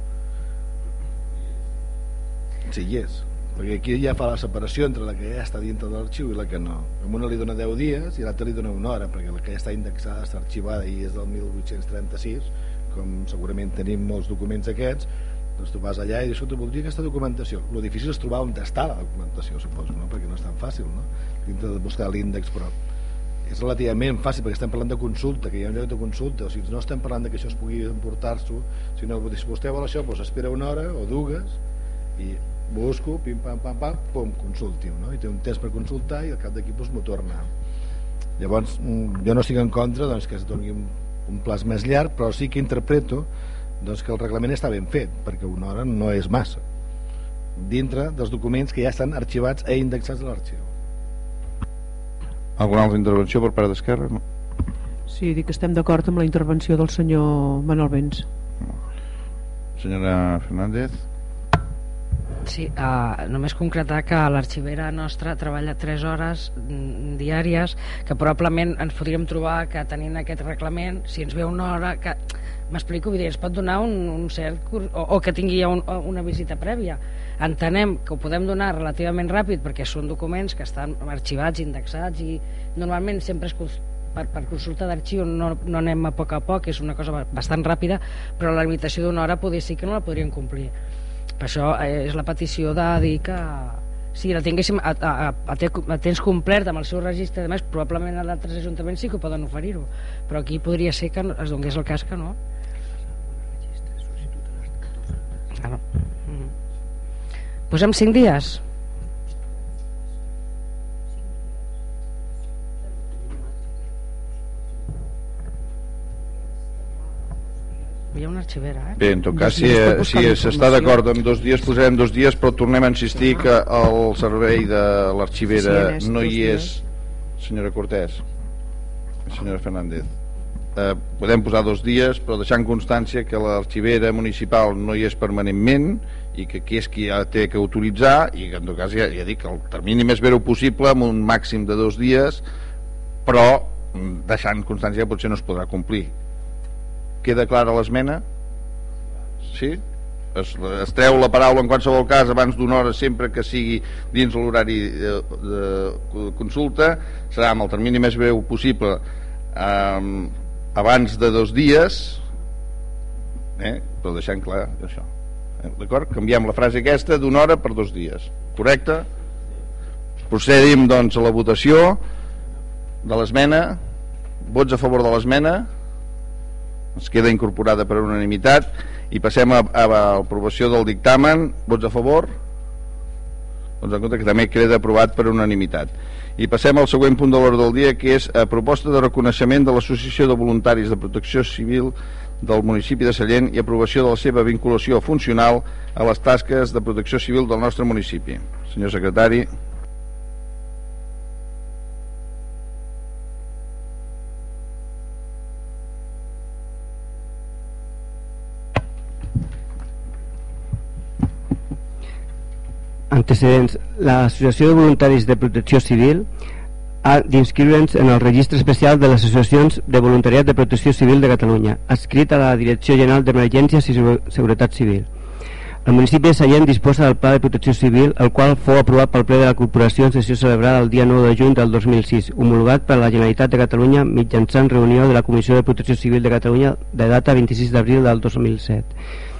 Si hi és. Perquè aquí ja fa la separació entre la que ja està dintre de l'arxiu i la que no. A una li dona 10 dies i l'altra li dona una hora perquè la que ja està indexada està arxivada i és del 1836 com segurament tenim molts documents aquests doncs tu vas allà i dius, escolta, voldria aquesta documentació lo difícil és trobar on està la documentació suposo, no? perquè no és tan fàcil no? dintre de buscar l'índex però és relativament fàcil perquè estem parlant de consulta que hi ha un lloc de consulta o sigui, no estem parlant de que això es pugui emportar-s'ho sinó que si vostè vol això doncs espera una hora o dues i busco, pim pam pam pam pum, consulti-ho no? i té un temps per consultar i al cap d'aquí doncs, m'ho torna llavors mm, jo no estic en contra doncs, que es doni un, un plaç més llarg però sí que interpreto doncs que el reglament està ben fet perquè una hora no és massa dintre dels documents que ja estan arxivats i indexats a l'arxiu
Alguna altra intervenció per part d'Esquerra? No?
Sí, dic que estem d'acord amb la intervenció del senyor Manuel Vents
Senyora Fernández
Sí, uh, només concretar que l'arxivera nostra treballa 3 hores mm, diàries, que probablement ens podríem trobar que tenint aquest reglament, si ens ve una hora que m'explico, vull dir, es pot donar un, un cert curs, o, o que tingui ja un, una visita prèvia entenem que ho podem donar relativament ràpid perquè són documents que estan arxivats, indexats i normalment sempre es per, per consulta d'arxiu no, no anem a poc a poc, és una cosa bastant ràpida, però la limitació d'una hora poder sí que no la podrien complir. Per això eh, és la petició de dir que si la tinguéssim a, a, a, a temps complert amb el seu registre, de més, probablement a d'altres ajuntaments sí que poden oferir-ho, però aquí podria ser que es donés el cas que no. Claro. Mm. Posem 5 dies? Hi ha una arxivera, eh?
Bé, en tot cas, si si s'està d'acord amb dos dies, posarem dos dies, però tornem a insistir que el servei de l'arxivera
Sí,
no hi és...
dies.
Senyora Cortés, senyora Fernández, eh, podem posar dos dies, però deixant constància que l'arxivera municipal no hi és permanentment i que aquí és qui ja té que autoritzar i que en tot cas ja, ja dic que el termini més breu possible amb un màxim de dos dies però mm, deixant constància que potser no es podrà complir queda clara l'esmena? sí? Es, es treu la paraula en qualsevol cas abans d'una hora sempre que sigui dins l'horari de, de consulta serà amb el termini més breu possible eh, abans de dos dies eh? però deixant clar això Eh, d'acord? Canviem la frase aquesta d'una hora per dos dies correcte? procedim doncs a la votació de l'esmena vots a favor de l'esmena es queda incorporada per unanimitat i passem a, a, a l'aprovació del dictamen vots a favor doncs en compte que també queda aprovat per unanimitat i passem al següent punt de l'ordre del dia que és a proposta de reconeixement de l'Associació de Voluntaris de Protecció Civil del municipi de Sallent i aprovació de la seva vinculació funcional a les tasques de protecció civil del nostre municipi. Senyor secretari.
Antecedents. L'Associació de Voluntaris de Protecció Civil ha d'inscriure'ns en el registre especial de les associacions de voluntariat de protecció civil de Catalunya, adscrit a la Direcció General d'Emergències i Seguretat Civil. El municipi de Sallent disposa del Pla de Protecció Civil, el qual fou aprovat pel ple de la Corporació en sessió celebrada el dia 9 de juny del 2006, homologat per la Generalitat de Catalunya mitjançant reunió de la Comissió de Protecció Civil de Catalunya de data 26 d'abril del 2007.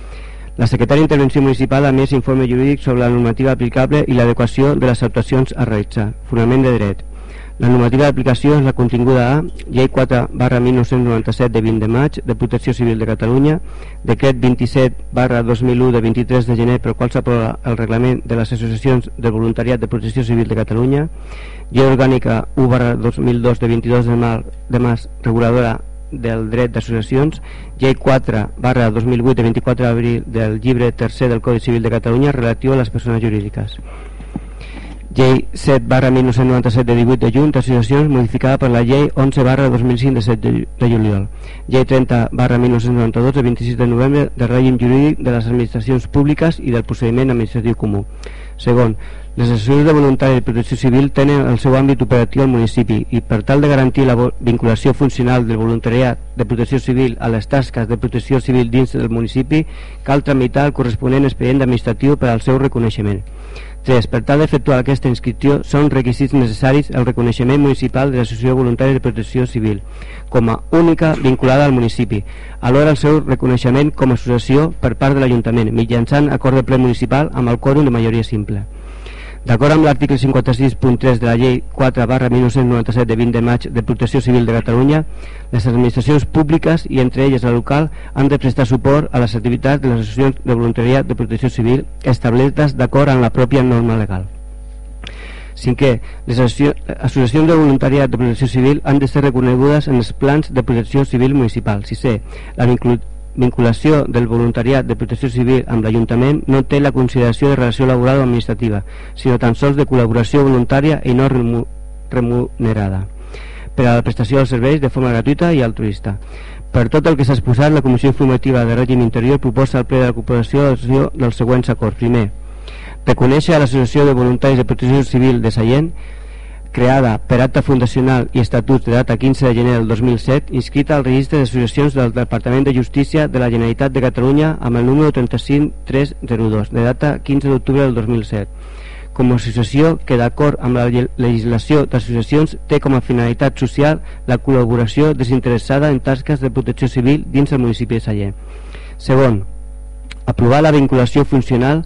La secretària d'Intervenció Municipal ha més informe jurídic sobre la normativa aplicable i l'adequació de les actuacions a realitzar. Fonament de dret. La normativa d'aplicació és la continguda a Llei 4 barra 1997 de 20 de maig de Protecció Civil de Catalunya, Decret 27 barra 2001 de 23 de gener per qual s'aprova el reglament de les associacions de voluntariat de Protecció Civil de Catalunya, Llei Orgànica 1 barra 2002 de 22 de, mar, de març reguladora del dret d'associacions, llei 4 barra 2008 de 24 d'abril del llibre tercer del Codi Civil de Catalunya relatiu a les persones jurídiques. Llei 7 barra 1997 de 18 de juny d'associacions modificada per la llei 11 barra 2005 de 7 de, juliol. Llei 30 barra 1992 de 26 de novembre de règim jurídic de les administracions públiques i del procediment administratiu comú. Segon, les associacions de voluntari de protecció civil tenen el seu àmbit operatiu al municipi i per tal de garantir la vinculació funcional del voluntariat de protecció civil a les tasques de protecció civil dins del municipi cal tramitar el corresponent expedient administratiu per al seu reconeixement. 3. Per tal d'efectuar aquesta inscripció són requisits necessaris el reconeixement municipal de l'Associació Voluntària de Protecció Civil com a única vinculada al municipi, alhora el seu reconeixement com a associació per part de l'Ajuntament mitjançant acord de ple municipal amb el quòrum de majoria simple. D'acord amb l'article 56.3 de la llei 4 barra 1997 de 20 de maig de Protecció Civil de Catalunya, les administracions públiques i entre elles la local han de prestar suport a les activitats de les associacions de voluntariat de protecció civil establertes d'acord amb la pròpia norma legal. Cinquè, les associacions de voluntariat de protecció civil han de ser reconegudes en els plans de protecció civil municipal. Sisè, la vinculació del voluntariat de protecció civil amb l'Ajuntament no té la consideració de relació laboral o administrativa, sinó tan sols de col·laboració voluntària i no remunerada per a la prestació dels serveis de forma gratuïta i altruista. Per tot el que s'ha exposat, la Comissió Informativa de Règim Interior proposa al ple de la Corporació dels següents acords. Primer, reconèixer a l'Associació de Voluntaris de Protecció Civil de Sallent creada per acte fundacional i estatuts de data 15 de gener del 2007, inscrita al registre d'associacions del Departament de Justícia de la Generalitat de Catalunya amb el número 35302, de data 15 d'octubre del 2007. Com a associació que, d'acord amb la legislació d'associacions, té com a finalitat social la col·laboració desinteressada en tasques de protecció civil dins el municipi de Sallent. Segon, aprovar la vinculació funcional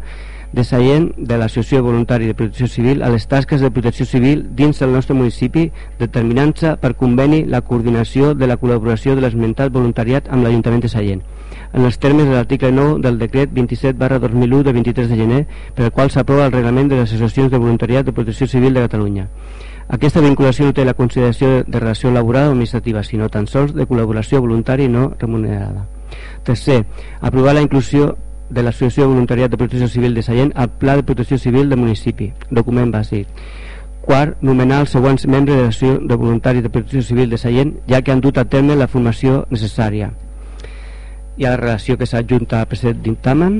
de Sallent de l'Associació Voluntària de Protecció Civil a les tasques de protecció civil dins del nostre municipi, determinant-se per conveni la coordinació de la col·laboració de l'esmentat voluntariat amb l'Ajuntament de Sallent en els termes de l'article 9 del decret 27 barra 2001 de 23 de gener per el qual s'aprova el reglament de les associacions de voluntariat de protecció civil de Catalunya. Aquesta vinculació no té la consideració de relació laboral o administrativa, sinó tan sols de col·laboració voluntària i no remunerada. Tercer, aprovar la inclusió de l'Associació de Voluntariat de Protecció Civil de Sallent al Pla de Protecció Civil del municipi, document bàsic. Quart, nomenar els següents membres de l'Associació de Voluntaris de Protecció Civil de Sallent, ja que han dut a terme la formació necessària. Hi ha la relació que s'adjunta a present dictamen.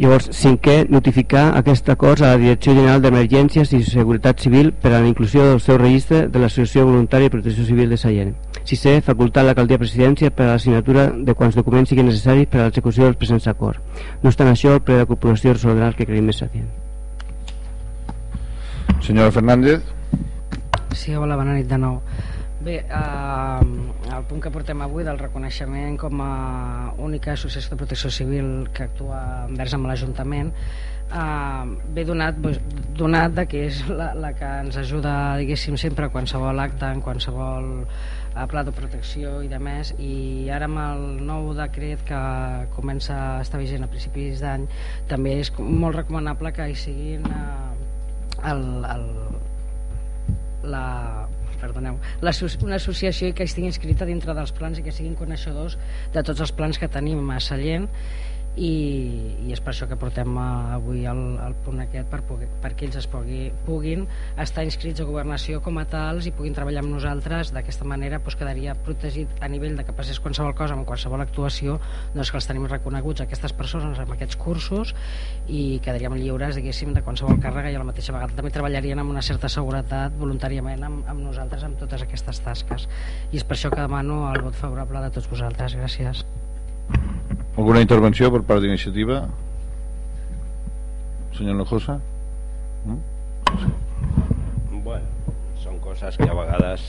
Llavors, cinquè, notificar aquest acord a la Direcció General d'Emergències i Seguretat Civil per a la inclusió del seu registre de l'Associació Voluntària de Protecció Civil de Sallent. Sisè, facultar l'alcaldia presidència per a la signatura de quants documents siguin necessaris per a l'execució dels presents acords. No obstant això, el ple de la corporació resoldrà el que creiem més adient.
Senyora Fernández.
Sí, hola, bona nit de nou. Bé, eh, el punt que portem avui del reconeixement com a única associació de protecció civil que actua envers amb l'Ajuntament eh, ve donat, donat de que és la, la que ens ajuda diguéssim sempre a qualsevol acte, en qualsevol a pla de protecció i de més. I ara amb el nou decret que comença a estar vigent a principis d'any també és molt recomanable que hi siguin eh, el, el, la, perdoneu, una associació que estigui inscrita dintre dels plans i que siguin coneixedors de tots els plans que tenim a Sallent i, i és per això que portem avui el, el punt aquest per poder, perquè ells es pugui, puguin estar inscrits a governació com a tals i puguin treballar amb nosaltres. D'aquesta manera doncs quedaria protegit a nivell de que passés qualsevol cosa amb qualsevol actuació doncs que els tenim reconeguts aquestes persones amb aquests cursos i quedaríem lliures diguéssim de qualsevol càrrega. I a la mateixa vegada també treballarien amb una certa seguretat voluntàriament amb, amb nosaltres amb totes aquestes tasques. I és per això que demano el vot favorable de tots vosaltres. Gràcies
alguna intervenció per part d'iniciativa? Senyor Nojosa?
No? Bueno, són coses que a vegades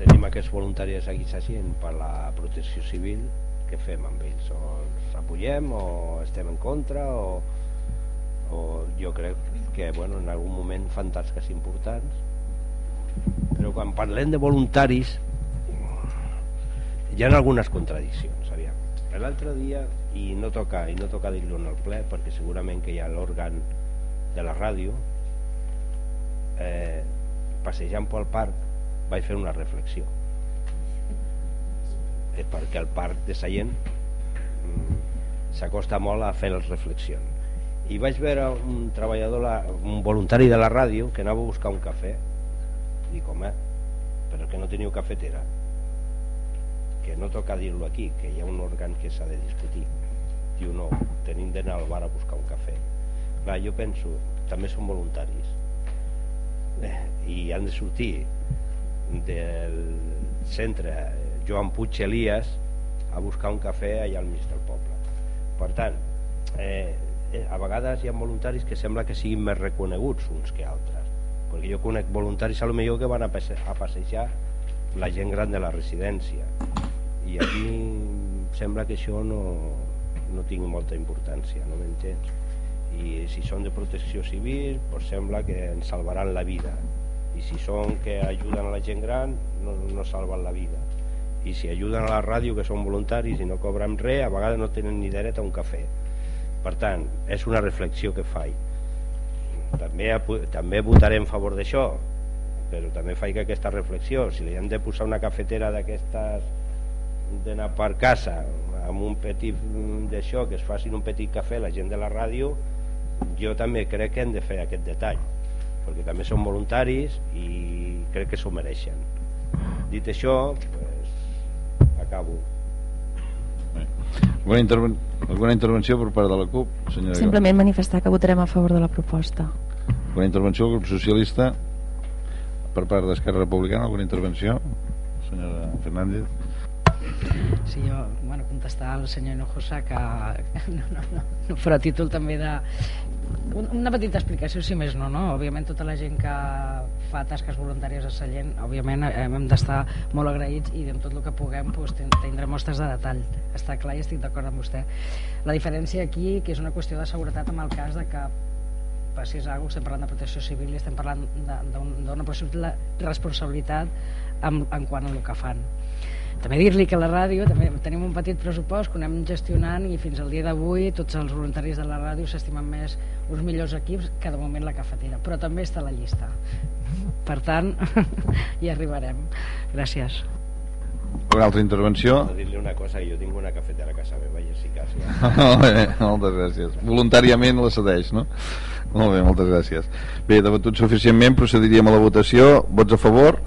tenim aquests voluntaris aquí s'assien per la protecció civil què fem amb ells? O els apoyem o estem en contra o, o jo crec que bueno, en algun moment fan tasques importants però quan parlem de voluntaris hi ha algunes contradiccions l'altre dia i no toca, i no toca dir-lo en el ple perquè segurament que hi ha l'òrgan de la ràdio eh, passejant pel parc vaig fer una reflexió. Eh, perquè el parc de Sallent mm, s'acosta molt a fer les reflexions. I vaig veure un treballador un voluntari de la ràdio que anava a buscar un cafè. Dic home però que no teniu cafetera que no toca dir-lo aquí, que hi ha un òrgan que s'ha de discutir. Diu, no, tenim d'anar al bar a buscar un cafè. Clar, jo penso, també són voluntaris eh, i han de sortir del centre Joan Puig Elias a buscar un cafè allà al mig del poble. Per tant, eh, eh, a vegades hi ha voluntaris que sembla que siguin més reconeguts uns que altres, perquè jo conec voluntaris a lo millor que van a, a passejar la gent gran de la residència i aquí sembla que això no, no tingui molta importància no m'entens? i si són de protecció civil doncs sembla que ens salvaran la vida. I si són que ajuden a la gent gran no, no salven la vida. I si ajuden a la ràdio que són voluntaris i no cobren res a vegades no tenen ni dret a un cafè. Per tant, és una reflexió que faig. També, també votarem a favor d'això però també faig aquesta reflexió. Si li hem de posar una cafetera d'aquestes d'anar per casa amb un petit d'això que es facin un petit cafè la gent de la ràdio jo també crec que hem de fer aquest detall perquè també són voluntaris i crec que s'ho mereixen. Dit això pues, acabo.
Alguna, interven alguna intervenció per part de la CUP?
Senyora simplement manifestar que votarem a favor de la proposta.
Alguna intervenció del grup socialista per part d'Esquerra Republicana? Alguna intervenció? senyora Fernández
Sí, jo, bueno, contestar al senyor Hinojosa que [LAUGHS] no, no, no, no, a títol també de una petita explicació, si més no, no? Òbviament tota la gent que fa tasques voluntàries a Sallent, òbviament eh, hem d'estar molt agraïts i en tot el que puguem pues, tindrem mostres de detall. Està clar i estic d'acord amb vostè. La diferència aquí, que és una qüestió de seguretat amb el cas de que passés alguna cosa, estem parlant de protecció civil i estem parlant d'una possible responsabilitat en, en quant a el que fan també dir-li que la ràdio també tenim un petit pressupost que anem gestionant i fins al dia d'avui tots els voluntaris de la ràdio s'estimen més uns millors equips que de moment la cafetera però també està a la llista per tant [LAUGHS] hi arribarem gràcies
una altra intervenció?
dir-li una cosa, jo tinc una cafetera a casa meva i així quasi. [LAUGHS]
Molt bé, moltes gràcies. Voluntàriament la cedeix, no? Molt bé, moltes gràcies. Bé, debatut suficientment, procediríem a la votació. Vots a favor?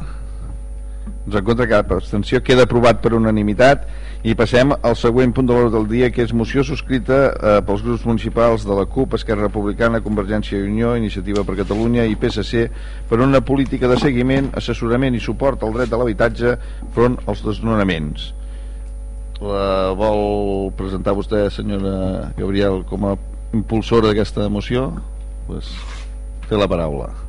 Doncs en contra cap abstenció. Queda aprovat per unanimitat i passem al següent punt de l'ordre del dia, que és moció subscrita eh, pels grups municipals de la CUP, Esquerra Republicana, Convergència i Unió, Iniciativa per Catalunya i PSC per una política de seguiment, assessorament i suport al dret de l'habitatge front als desnonaments. La vol presentar vostè, senyora Gabriel, com a impulsora d'aquesta moció? Pues, té la paraula.